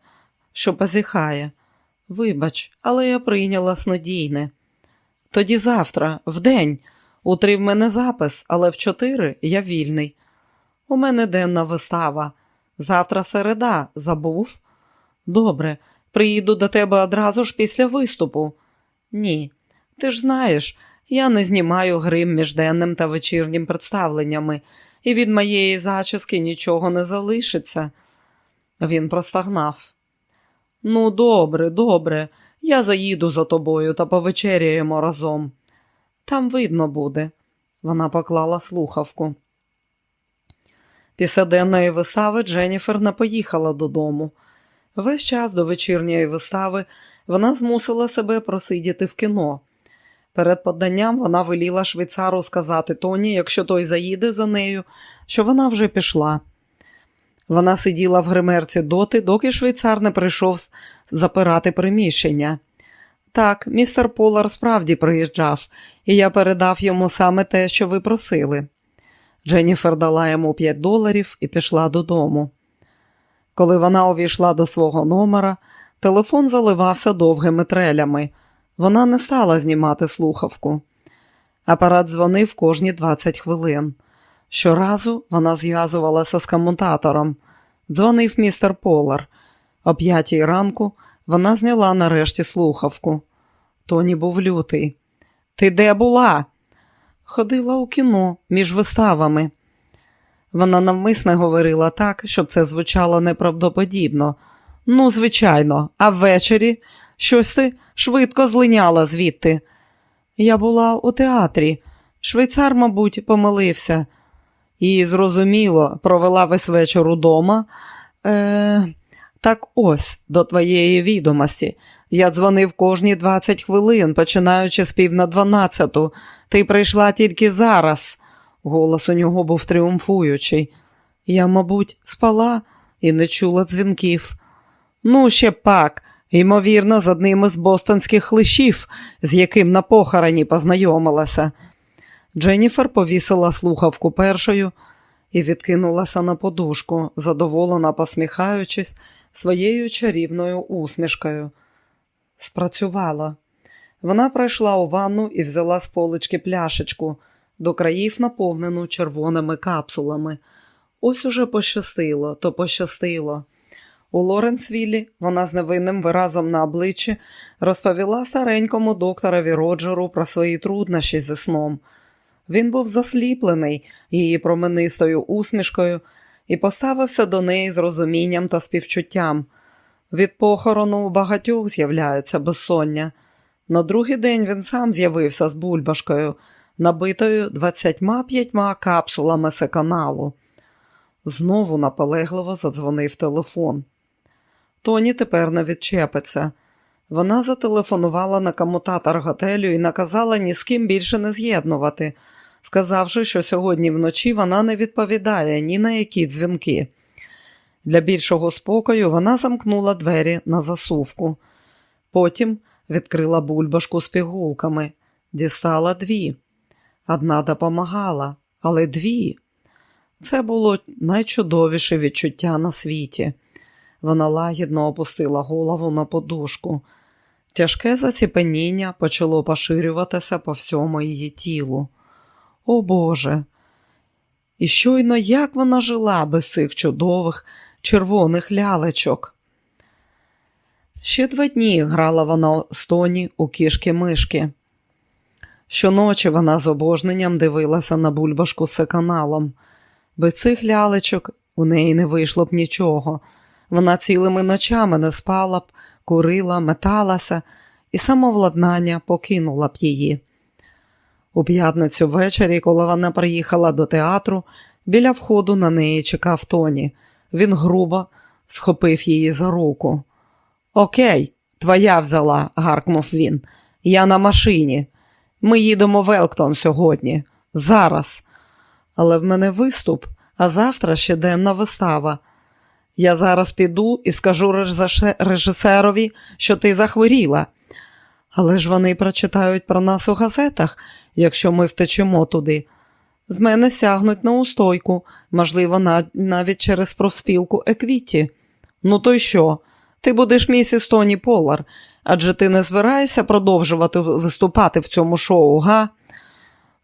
S1: що позіхає. Вибач, але я прийняла снодійне. Тоді завтра, вдень, у три в мене запис, але в чотири я вільний. У мене денна вистава. Завтра середа, забув? Добре, приїду до тебе одразу ж після виступу. Ні, ти ж знаєш, я не знімаю грим між денним та вечірнім представленнями, і від моєї зачіски нічого не залишиться. Він простагнав. Ну, добре, добре, я заїду за тобою та повечеряємо разом. Там видно буде. Вона поклала слухавку. Після денної вистави Дженніфер не поїхала додому. Весь час до вечірньої вистави вона змусила себе просидіти в кіно. Перед поданням вона веліла швейцару сказати Тоні, якщо той заїде за нею, що вона вже пішла. Вона сиділа в гримерці доти, доки швейцар не прийшов запирати приміщення. Так, містер Полар справді приїжджав, і я передав йому саме те, що ви просили. Дженніфер дала йому 5 доларів і пішла додому. Коли вона увійшла до свого номера, телефон заливався довгими трелями. Вона не стала знімати слухавку. Апарат дзвонив кожні 20 хвилин. Щоразу вона зв'язувалася з комутатором. Дзвонив містер Полар. О п'ятій ранку вона зняла нарешті слухавку. Тоні був лютий. Ти де була? Ходила у кіно між виставами. Вона навмисне говорила так, щоб це звучало неправдоподібно. Ну, звичайно, а ввечері щось ти швидко злиняла звідти. Я була у театрі. Швейцар, мабуть, помилився. І, зрозуміло, провела весь вечір удома. Е, Так ось до твоєї відомості. Я дзвонив кожні 20 хвилин, починаючи з пів на дванадцяту. Ти прийшла тільки зараз. Голос у нього був тріумфуючий. Я, мабуть, спала і не чула дзвінків. Ну, ще пак, ймовірно, з одним із бостонських лишів, з яким на похороні познайомилася. Дженніфер повісила слухавку першою і відкинулася на подушку, задоволена посміхаючись своєю чарівною усмішкою. Спрацювала. Вона пройшла у ванну і взяла з полички пляшечку, до країв наповнену червоними капсулами. Ось уже пощастило, то пощастило. У Лоренсвіллі вона з невинним виразом на обличчі розповіла старенькому докторові Роджеру про свої труднощі зі сном. Він був засліплений її променистою усмішкою і поставився до неї з розумінням та співчуттям. Від похорону у багатьох з'являється безсоння. На другий день він сам з'явився з бульбашкою, набитою 25 капсулами секаналу. Знову наполегливо задзвонив телефон. Тоні тепер не відчепиться. Вона зателефонувала на комутатор готелю і наказала ні з ким більше не з'єднувати, сказавши, що сьогодні вночі вона не відповідає ні на які дзвінки. Для більшого спокою вона замкнула двері на засувку. Потім відкрила бульбашку з пігулками, дістала дві. Одна допомагала, але дві. Це було найчудовіше відчуття на світі. Вона лагідно опустила голову на подушку. Тяжке заціпеніння почало поширюватися по всьому її тілу. О Боже! І щойно як вона жила без цих чудових червоних лялечок. Ще два дні грала вона з Тоні у кішки мишки. Щоночі вона з обожненням дивилася на бульбашку з каналом. Без цих лялечок у неї не вийшло б нічого. Вона цілими ночами не спала б, курила, металася, і самовладнання покинула б її. У п'ятницю ввечері, коли вона приїхала до театру, біля входу на неї чекав Тоні. Він грубо схопив її за руку. Окей, твоя взяла, гаркнув він. Я на машині. Ми їдемо в Елктон сьогодні, зараз. Але в мене виступ, а завтра ще денна вистава. Я зараз піду і скажу режисерові, що ти захворіла. Але ж вони прочитають про нас у газетах, якщо ми втечемо туди. З мене сягнуть на устойку, можливо, навіть через профспілку Еквіті. Ну, то й що? Ти будеш місіс Тоні Полар, адже ти не збираєшся продовжувати виступати в цьому шоу, га?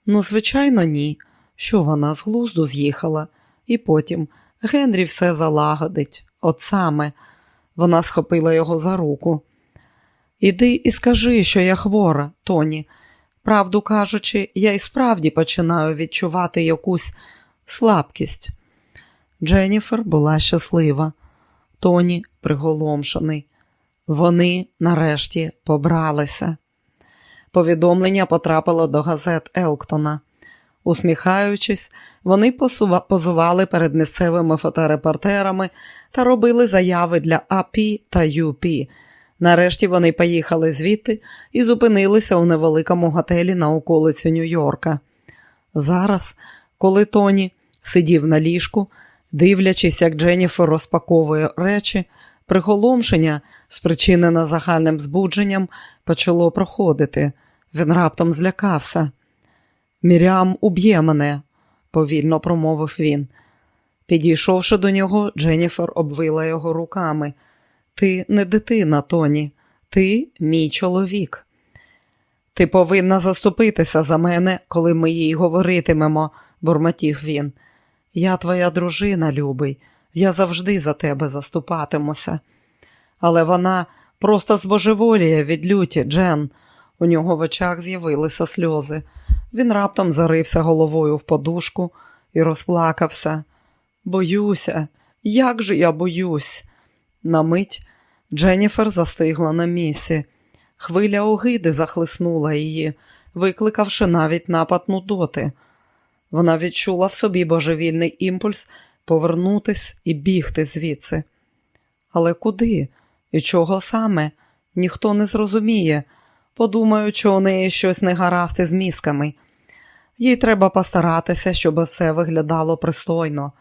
S1: Ну, звичайно, ні. Що вона з глузду з'їхала, і потім Генрі все залагодить, от саме. Вона схопила його за руку. Іди і скажи, що я хвора, Тоні. Правду кажучи, я і справді починаю відчувати якусь слабкість. Дженніфер була щаслива, Тоні приголомшений. Вони нарешті побралися. Повідомлення потрапило до газет Елктона. Усміхаючись, вони позували перед місцевими фоторепортерами та робили заяви для АП та ЮП. Нарешті вони поїхали звідти і зупинилися у невеликому готелі на околиці Нью-Йорка. Зараз, коли Тоні сидів на ліжку, Дивлячись, як Дженніфер розпаковує речі, приголомшення, спричинене загальним збудженням, почало проходити. Він раптом злякався. Мірям уб'є мене, повільно промовив він. Підійшовши до нього, Дженніфер обвила його руками. Ти не дитина, Тоні, ти мій чоловік. Ти повинна заступитися за мене, коли ми їй говоритимемо, бурмотів він. Я твоя дружина, любий, я завжди за тебе заступатимуся. Але вона просто збожеволіє від люті, Джен. У нього в очах з'явилися сльози. Він раптом зарився головою в подушку і розплакався. Боюся, як же я боюсь. На мить Дженніфер застигла на місці. Хвиля огиди захлиснула її, викликавши навіть напад нудоти. Вона відчула в собі божевільний імпульс повернутись і бігти звідси. Але куди і чого саме? Ніхто не зрозуміє. Подумають, що у неї щось не гаразд із мізками. Їй треба постаратися, щоб все виглядало пристойно.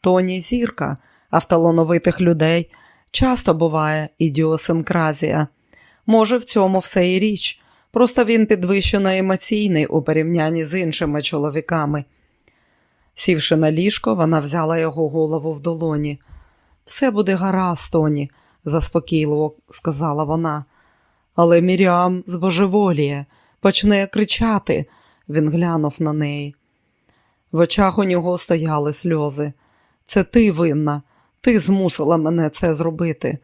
S1: Тоні зірка, а в талановитих людей часто буває ідіосинкразія. Може, в цьому все і річ, просто він підвищено емоційний у порівнянні з іншими чоловіками. Сівши на ліжко, вона взяла його голову в долоні. Все буде гаразд, Тоні, заспокійливо сказала вона. Але Міріам збожеволіє, почне кричати. Він глянув на неї. В очах у нього стояли сльози. Це ти винна, ти змусила мене це зробити.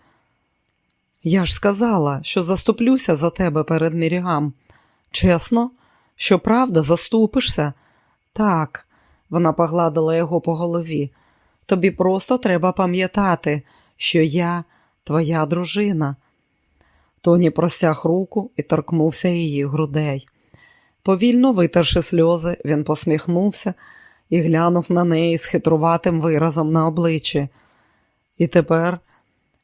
S1: Я ж сказала, що заступлюся за тебе перед Мірігам. Чесно, що правда, заступишся? Так, вона погладила його по голові. Тобі просто треба пам'ятати, що я твоя дружина. Тоні простяг руку і торкнувся її грудей. Повільно витерши сльози, він посміхнувся і глянув на неї з хитруватим виразом на обличчі. І тепер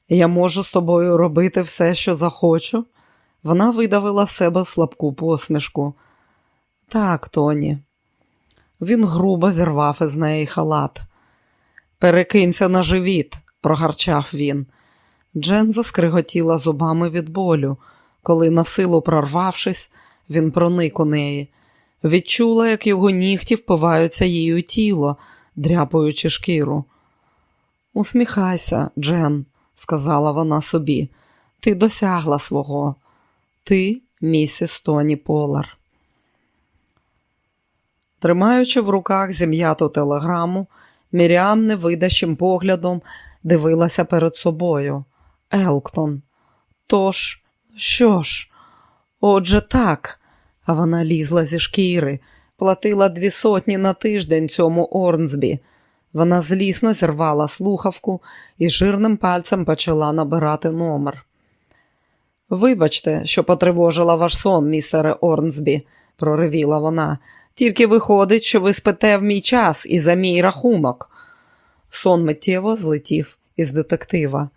S1: я можу з тобою робити все, що захочу. Вона видавила з себе слабку посмішку. Так, Тоні. Він грубо зірвав із неї халат. Перекинься на живіт, прогарчав він. Джен заскриготіла зубами від болю, коли, насилу прорвавшись, він проник у неї. Відчула, як його нігті впиваються їй у тіло, дряпаючи шкіру. Усміхайся, Джен, сказала вона собі, ти досягла свого. Ти, місіс Тоні Полар. Тримаючи в руках зім'яту телеграму, Міріам невидащим поглядом дивилася перед собою. Елктон. Тож, що ж? Отже, так, а вона лізла зі шкіри, платила дві сотні на тиждень цьому Орнсбі. Вона злісно зірвала слухавку і жирним пальцем почала набирати номер. Вибачте, що потривожила ваш сон, містере Орнсбі, проривіла вона. Тільки виходить, що ви спите в мій час і за мій рахунок. Сон миттєво злетів із детектива.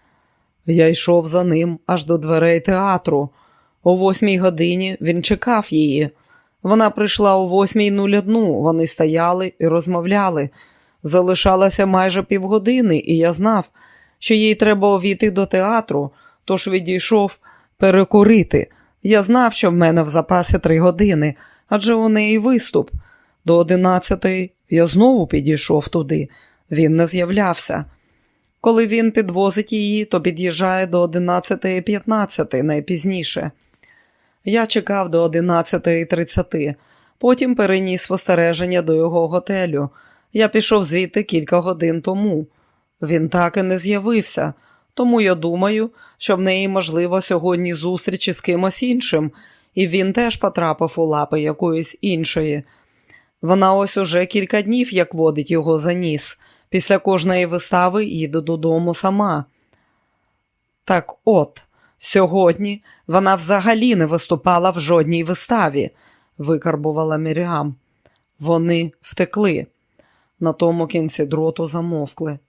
S1: Я йшов за ним аж до дверей театру. О восьмій годині він чекав її. Вона прийшла о восьмій нуль одну. Вони стояли і розмовляли. Залишалося майже півгодини, і я знав, що їй треба увійти до театру, тож відійшов перекурити. Я знав, що в мене в запасі три години, адже у неї виступ. До одинадцятої я знову підійшов туди. Він не з'являвся. Коли він підвозить її, то під'їжджає до 11.15 найпізніше. Я чекав до 11.30, потім переніс спостереження до його готелю. Я пішов звідти кілька годин тому. Він так і не з'явився, тому я думаю, що в неї, можливо, сьогодні зустріч із кимось іншим, і він теж потрапив у лапи якоїсь іншої. Вона ось уже кілька днів як водить його за ніс. Після кожної вистави їде додому сама. Так от, сьогодні вона взагалі не виступала в жодній виставі, викарбувала Міріам. Вони втекли. На тому кінці дроту замовкли.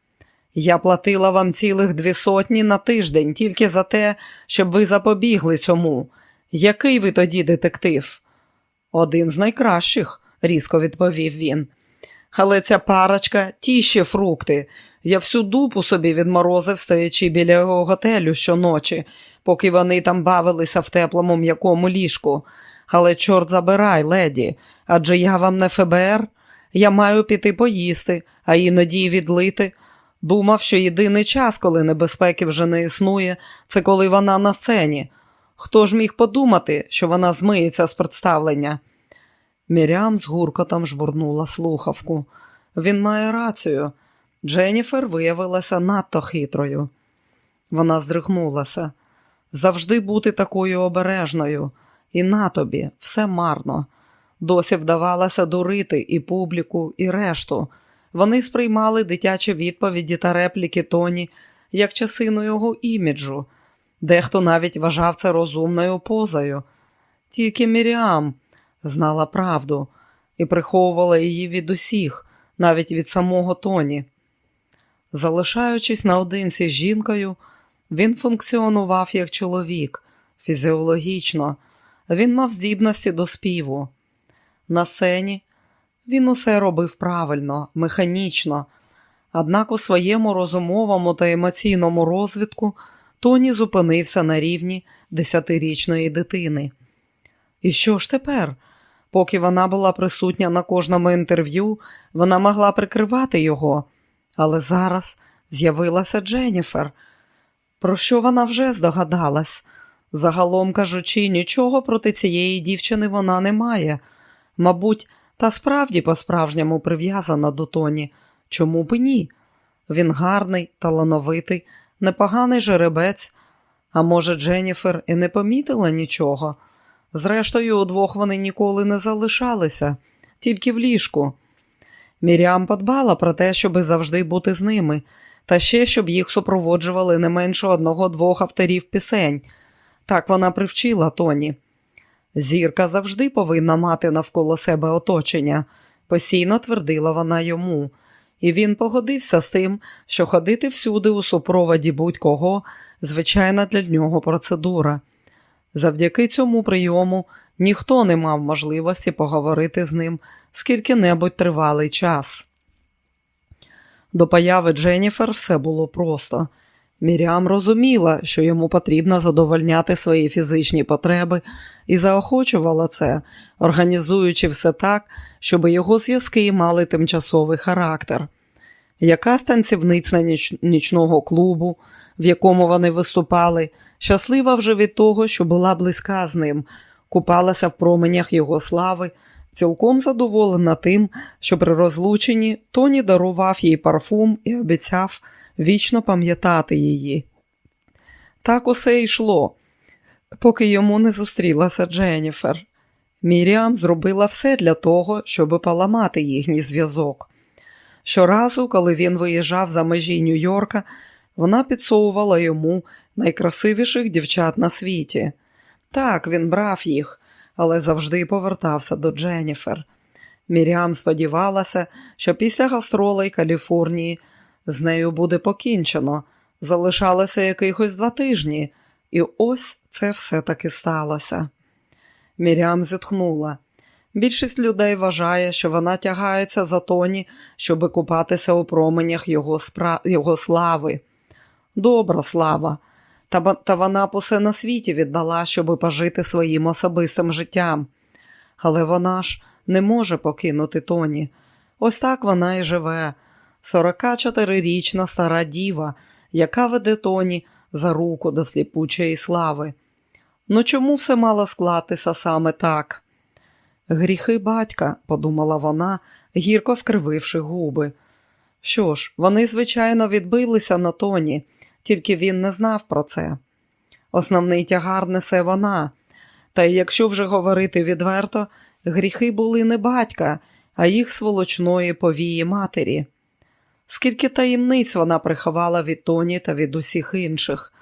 S1: Я платила вам цілих дві сотні на тиждень тільки за те, щоб ви запобігли цьому. Який ви тоді детектив? Один з найкращих, різко відповів він. Але ця парочка ті ще фрукти. Я всю дупу собі відморозив, стоячи біля його готелю щоночі, поки вони там бавилися в теплому м'якому ліжку. Але, чорт забирай, леді, адже я вам не ФБР. Я маю піти поїсти, а іноді відлити. Думав, що єдиний час, коли небезпеки вже не існує, це коли вона на сцені. Хто ж міг подумати, що вона змиється з представлення? Мірям з гуркотом жбурнула слухавку. Він має рацію. Дженніфер виявилася надто хитрою. Вона здригнулася. Завжди бути такою обережною. І на тобі все марно. Досі вдавалося дурити і публіку, і решту. Вони сприймали дитячі відповіді та репліки Тоні як частину його іміджу. Дехто навіть вважав це розумною позою. Тільки Міріам знала правду і приховувала її від усіх, навіть від самого Тоні. Залишаючись наодинці з жінкою, він функціонував як чоловік, фізіологічно, він мав здібності до співу. На сцені він усе робив правильно, механічно, однак у своєму розумовому та емоційному розвитку Тоні зупинився на рівні десятирічної дитини. І що ж тепер? Поки вона була присутня на кожному інтерв'ю, вона могла прикривати його, але зараз з'явилася Дженніфер. Про що вона вже здогадалась? Загалом кажучи, нічого проти цієї дівчини вона не має. Мабуть, та справді по-справжньому прив'язана до Тоні. Чому б ні? Він гарний, талановитий, непоганий жеребець, а може, Дженніфер і не помітила нічого. Зрештою, удвох вони ніколи не залишалися, тільки в ліжку. Мірям подбала про те, щоби завжди бути з ними, та ще щоб їх супроводжували не менше одного-двох авторів пісень. Так вона привчила Тоні. Зірка завжди повинна мати навколо себе оточення, постійно твердила вона йому, і він погодився з тим, що ходити всюди у супроводі будь-кого звичайна для нього процедура. Завдяки цьому прийому ніхто не мав можливості поговорити з ним скільки-небудь тривалий час. До появи Дженніфер все було просто. Мірям розуміла, що йому потрібно задовольняти свої фізичні потреби, і заохочувала це, організуючи все так, щоб його зв'язки мали тимчасовий характер. Яка танцівниця ніч... нічного клубу, в якому вони виступали, щаслива вже від того, що була близька з ним, купалася в променях його слави, цілком задоволена тим, що при розлученні Тоні дарував їй парфум і обіцяв вічно пам'ятати її. Так усе йшло, поки йому не зустрілася Дженніфер. Міріам зробила все для того, щоб поламати їхній зв'язок. Щоразу, коли він виїжджав за межі Нью-Йорка, вона підсовувала йому найкрасивіших дівчат на світі. Так, він брав їх, але завжди повертався до Дженніфер. Міріам сподівалася, що після гастролей Каліфорнії з нею буде покінчено. Залишалося якихось два тижні, і ось це все таки сталося. Мірям зітхнула. Більшість людей вважає, що вона тягається за тоні, щоби купатися у променях його спра... його слави. Добра слава, та, та вона б усе на світі віддала, щоби пожити своїм особистим життям. Але вона ж не може покинути тоні. Ось так вона і живе, 44-річна стара діва, яка веде тоні за руку до сліпучої слави. Ну чому все мало склатися саме так? Гріхи батька, подумала вона, гірко скрививши губи. Що ж, вони, звичайно, відбилися на тоні, тільки він не знав про це. Основний тягар несе вона, та якщо вже говорити відверто, гріхи були не батька, а їх сволочної повії матері. Скільки таємниць вона приховала від Тоні та від усіх інших,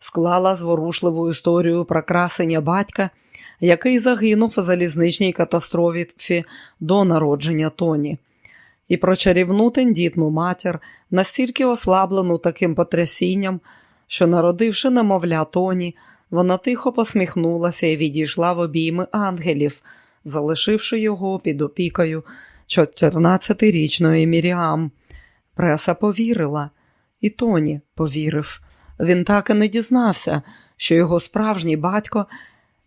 S1: склала зворушливу історію про красення батька, який загинув у залізничній катастрофі до народження Тоні, і про чарівну тендітну матір, настільки ослаблену таким потрясінням, що, народивши немовля Тоні, вона тихо посміхнулася і відійшла в обійми ангелів, залишивши його під опікою 14-річної Міріам. Преса повірила, і Тоні повірив. Він так і не дізнався, що його справжній батько,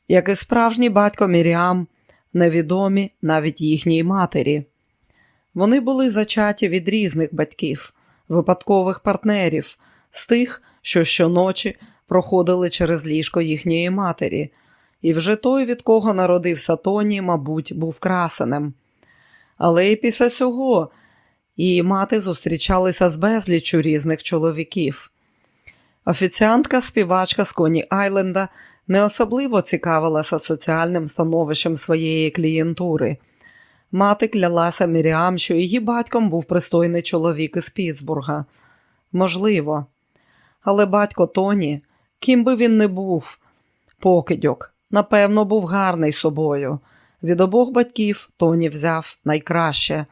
S1: як і справжній батько Міріам, невідомі навіть їхній матері. Вони були зачаті від різних батьків, випадкових партнерів, з тих, що щоночі проходили через ліжко їхньої матері, і вже той, від кого народився Тоні, мабуть, був красенем. Але і після цього її мати зустрічалися з безліччю різних чоловіків. Офіціантка співачка з Коні Айленда не особливо цікавилася соціальним становищем своєї клієнтури. Мати клялася Міріам, що її батьком був пристойний чоловік із Пітсбурга. Можливо, але батько Тоні, ким би він не був, покидьок, напевно, був гарний собою. Від обох батьків Тоні взяв найкраще.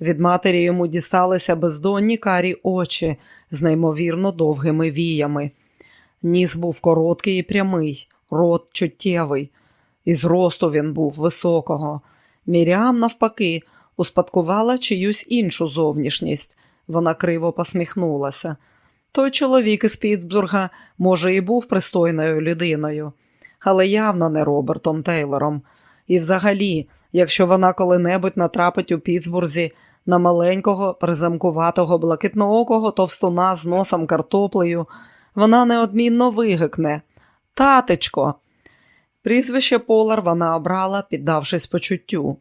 S1: Від матері йому дісталися бездонні карі очі з неймовірно довгими віями. Ніс був короткий і прямий, рот чуттєвий. І зросту він був високого. Міріам, навпаки, успадкувала чиюсь іншу зовнішність. Вона криво посміхнулася. Той чоловік із Пітсбурга, може, і був пристойною людиною, але явно не Робертом Тейлором. І взагалі, якщо вона коли-небудь натрапить у Пітсбурзі на маленького, призамкуватого, блакитноокого товстуна з носом картоплею, вона неодмінно вигикне Татечко. Прізвище Полар вона обрала, піддавшись почуттю.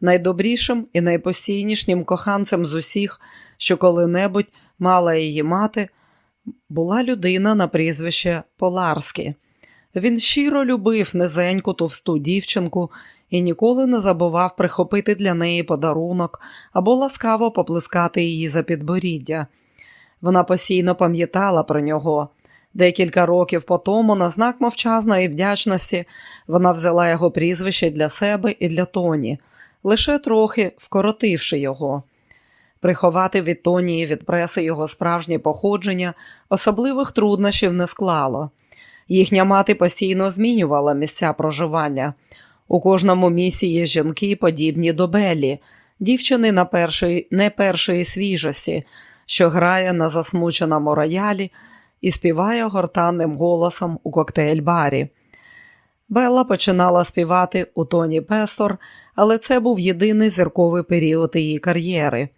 S1: Найдобрішим і найпостійнішнім коханцем з усіх, що коли-небудь мала її мати, була людина на прізвище Поларський. Він щиро любив низеньку товсту дівчинку і ніколи не забував прихопити для неї подарунок або ласкаво поплескати її за підборіддя. Вона постійно пам'ятала про нього. Декілька років по тому, на знак мовчазної вдячності, вона взяла його прізвище для себе і для Тоні, лише трохи вкоротивши його. Приховати від Тонії від преси його справжнє походження особливих труднощів не склало. Їхня мати постійно змінювала місця проживання. У кожному місці є жінки, подібні до Белі, дівчини на першої, не першої свіжості, що грає на засмученому роялі і співає гортанним голосом у коктейль-барі. Белла починала співати у Тоні Пестор, але це був єдиний зірковий період її кар'єри.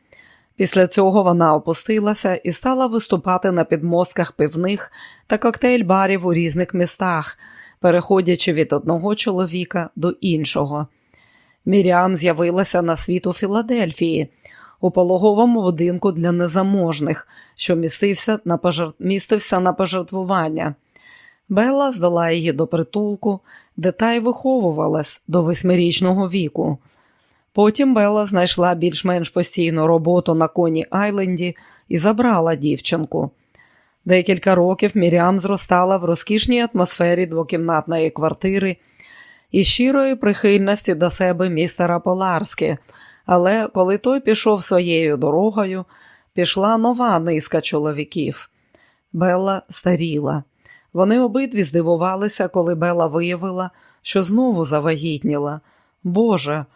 S1: Після цього вона опустилася і стала виступати на підмостках пивних та коктейль-барів у різних містах, переходячи від одного чоловіка до іншого. Міріам з'явилася на світ у Філадельфії, у пологовому будинку для незаможних, що містився на пожертв... містився на пожертвування. Белла здала її до притулку, де та й виховувалась до восьмирічного віку. Потім Белла знайшла більш-менш постійну роботу на коні Айленді і забрала дівчинку. Декілька років Мірям зростала в розкішній атмосфері двокімнатної квартири і щирої прихильності до себе містера Поларське, але коли той пішов своєю дорогою, пішла нова низка чоловіків. Белла старіла. Вони обидві здивувалися, коли Белла виявила, що знову завагітніла. Боже,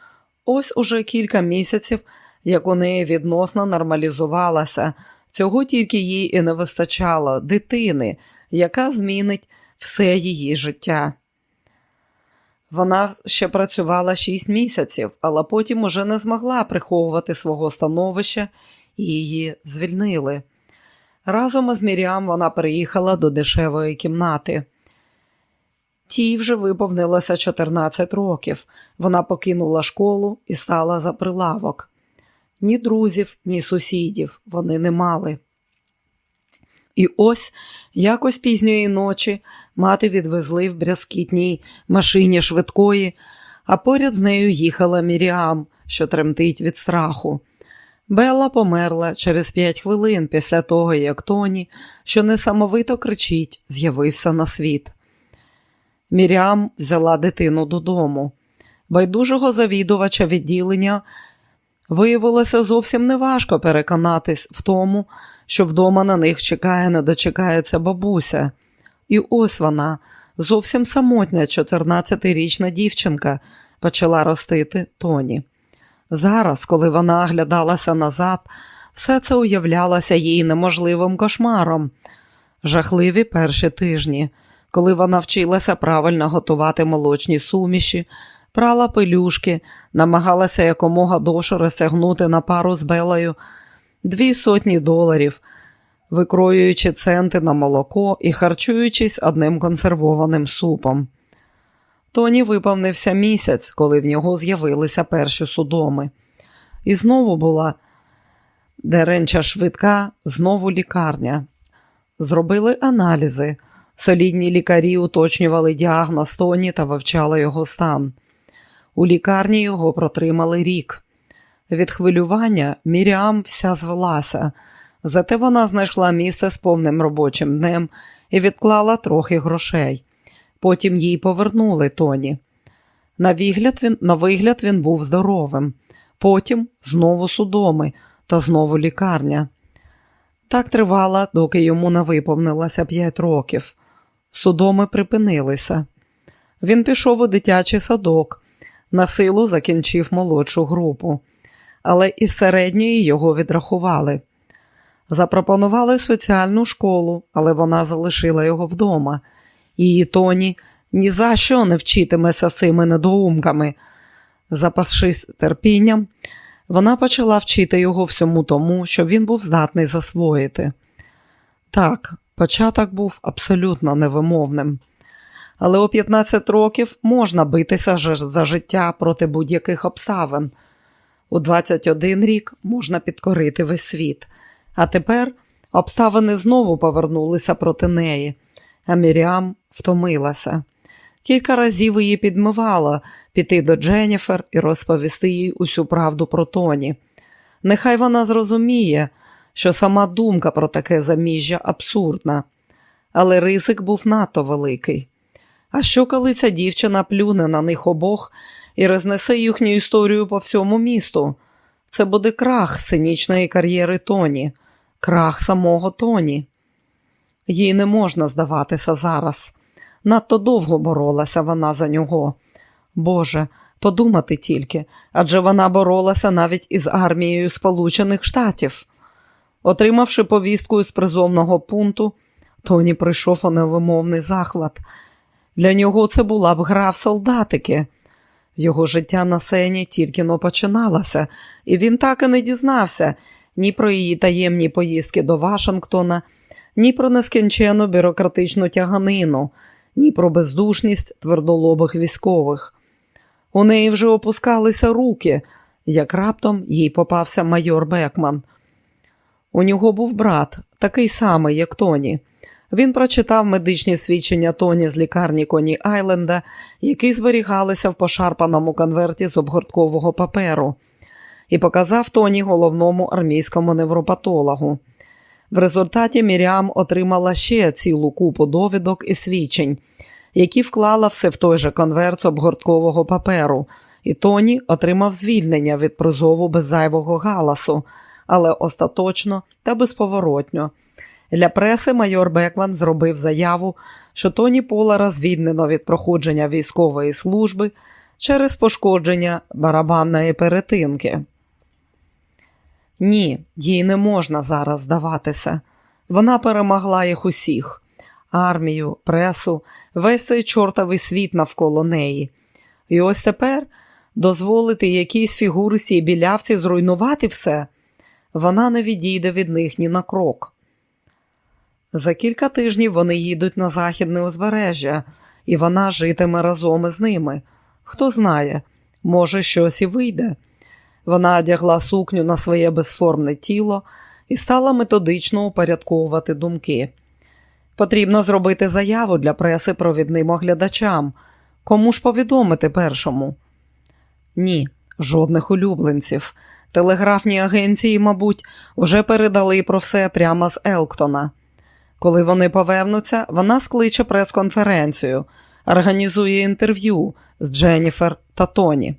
S1: ось уже кілька місяців, як у неї відносно нормалізувалася. Цього тільки їй і не вистачало дитини, яка змінить все її життя. Вона ще працювала шість місяців, але потім уже не змогла приховувати свого становища і її звільнили. Разом із Міріам вона переїхала до дешевої кімнати. Тій вже виповнилося 14 років. Вона покинула школу і стала за прилавок. Ні друзів, ні сусідів вони не мали. І ось якось пізньої ночі мати відвезли в брязкітній машині швидкої, а поряд з нею їхала Міріам, що тремтить від страху. Белла померла через п'ять хвилин після того, як Тоні, що несамовито кричить, з'явився на світ. Міріам взяла дитину додому. Байдужого завідувача відділення виявилося зовсім неважко переконатись в тому, що вдома на них чекає, не дочекається бабуся. І ось вона, зовсім самотня 14-річна дівчинка, почала ростити Тоні. Зараз, коли вона оглядалася назад, Все це уявлялося їй неможливим кошмаром. Жахливі перші тижні, коли вона вчилася правильно готувати молочні суміші, прала пелюшки, намагалася якомога довше розтягнути на пару з Белою дві сотні доларів, викроюючи центи на молоко і харчуючись одним консервованим супом. Тоні виповнився місяць, коли в нього з'явилися перші судоми. І знову була деренча швидка, знову лікарня. Зробили аналізи. Солідні лікарі уточнювали діагноз Тоні та вивчали його стан. У лікарні його протримали рік. Від хвилювання Міріам вся звелася, зате вона знайшла місце з повним робочим днем і відклала трохи грошей. Потім їй повернули Тоні. На вигляд він, на вигляд він був здоровим, потім знову судоми та знову лікарня. Так тривала, доки йому не виповнилося п'ять років. Судоми припинилися. Він пішов у дитячий садок, на силу закінчив молодшу групу, але із середньої його відрахували. Запропонували соціальну школу, але вона залишила його вдома. Її Тоні ні за що не вчитиметься цими недоумками. Запасшись терпінням, вона почала вчити його всьому тому, що він був здатний засвоїти. Так, початок був абсолютно невимовним. Але у 15 років можна битися за життя проти будь-яких обставин. У 21 рік можна підкорити весь світ. А тепер обставини знову повернулися проти неї, а Міріам втомилася. Кілька разів її підмивало піти до Дженніфер і розповісти їй усю правду про Тоні. Нехай вона зрозуміє, що сама думка про таке заміжжя абсурдна, але ризик був надто великий. А що, коли ця дівчина плюне на них обох і рознесе їхню історію по всьому місту? Це буде крах сценічної кар'єри Тоні, крах самого Тоні. Їй не можна здаватися зараз. Надто довго боролася вона за нього. Боже, подумати тільки, адже вона боролася навіть із армією Сполучених Штатів. Отримавши повістку з призовного пункту, Тоні прийшов у невимовний захват. Для нього це була б гра в солдатики. Його життя на сцені тільки но починалося, і він так і не дізнався ні про її таємні поїздки до Вашингтона, ні про нескінчену бюрократичну тяганину, ні про бездушність твердолобих військових. У неї вже опускалися руки, як раптом їй попався майор Бекман. У нього був брат, такий самий, як Тоні. Він прочитав медичні свідчення Тоні з лікарні Коні Айленда, які зберігалися в пошарпаному конверті з обгорткового паперу, і показав Тоні головному армійському невропатологу. В результаті Міріам отримала ще цілу купу довідок і свідчень, які вклала все в той же конверт з обгорткового паперу, і Тоні отримав звільнення від призову без зайвого галасу, але остаточно та безповоротньо. Для преси майор Бекван зробив заяву, що Тоні Полара звільнено від проходження військової служби через пошкодження барабанної перетинки. Ні, їй не можна зараз здаватися. Вона перемогла їх усіх армію, пресу, весь цей чортовий світ навколо неї. І ось тепер дозволити якійсь фігурці і білявці зруйнувати все, вона не відійде від них ні на крок. За кілька тижнів вони їдуть на західне узбережжя, і вона житиме разом із ними. Хто знає, може, щось і вийде. Вона одягла сукню на своє безформне тіло і стала методично упорядковувати думки. Потрібно зробити заяву для преси провідним оглядачам. Кому ж повідомити першому? Ні, жодних улюбленців. Телеграфні агенції, мабуть, вже передали про все прямо з Елктона. Коли вони повернуться, вона скличе прес-конференцію, організує інтерв'ю з Дженніфер та Тоні.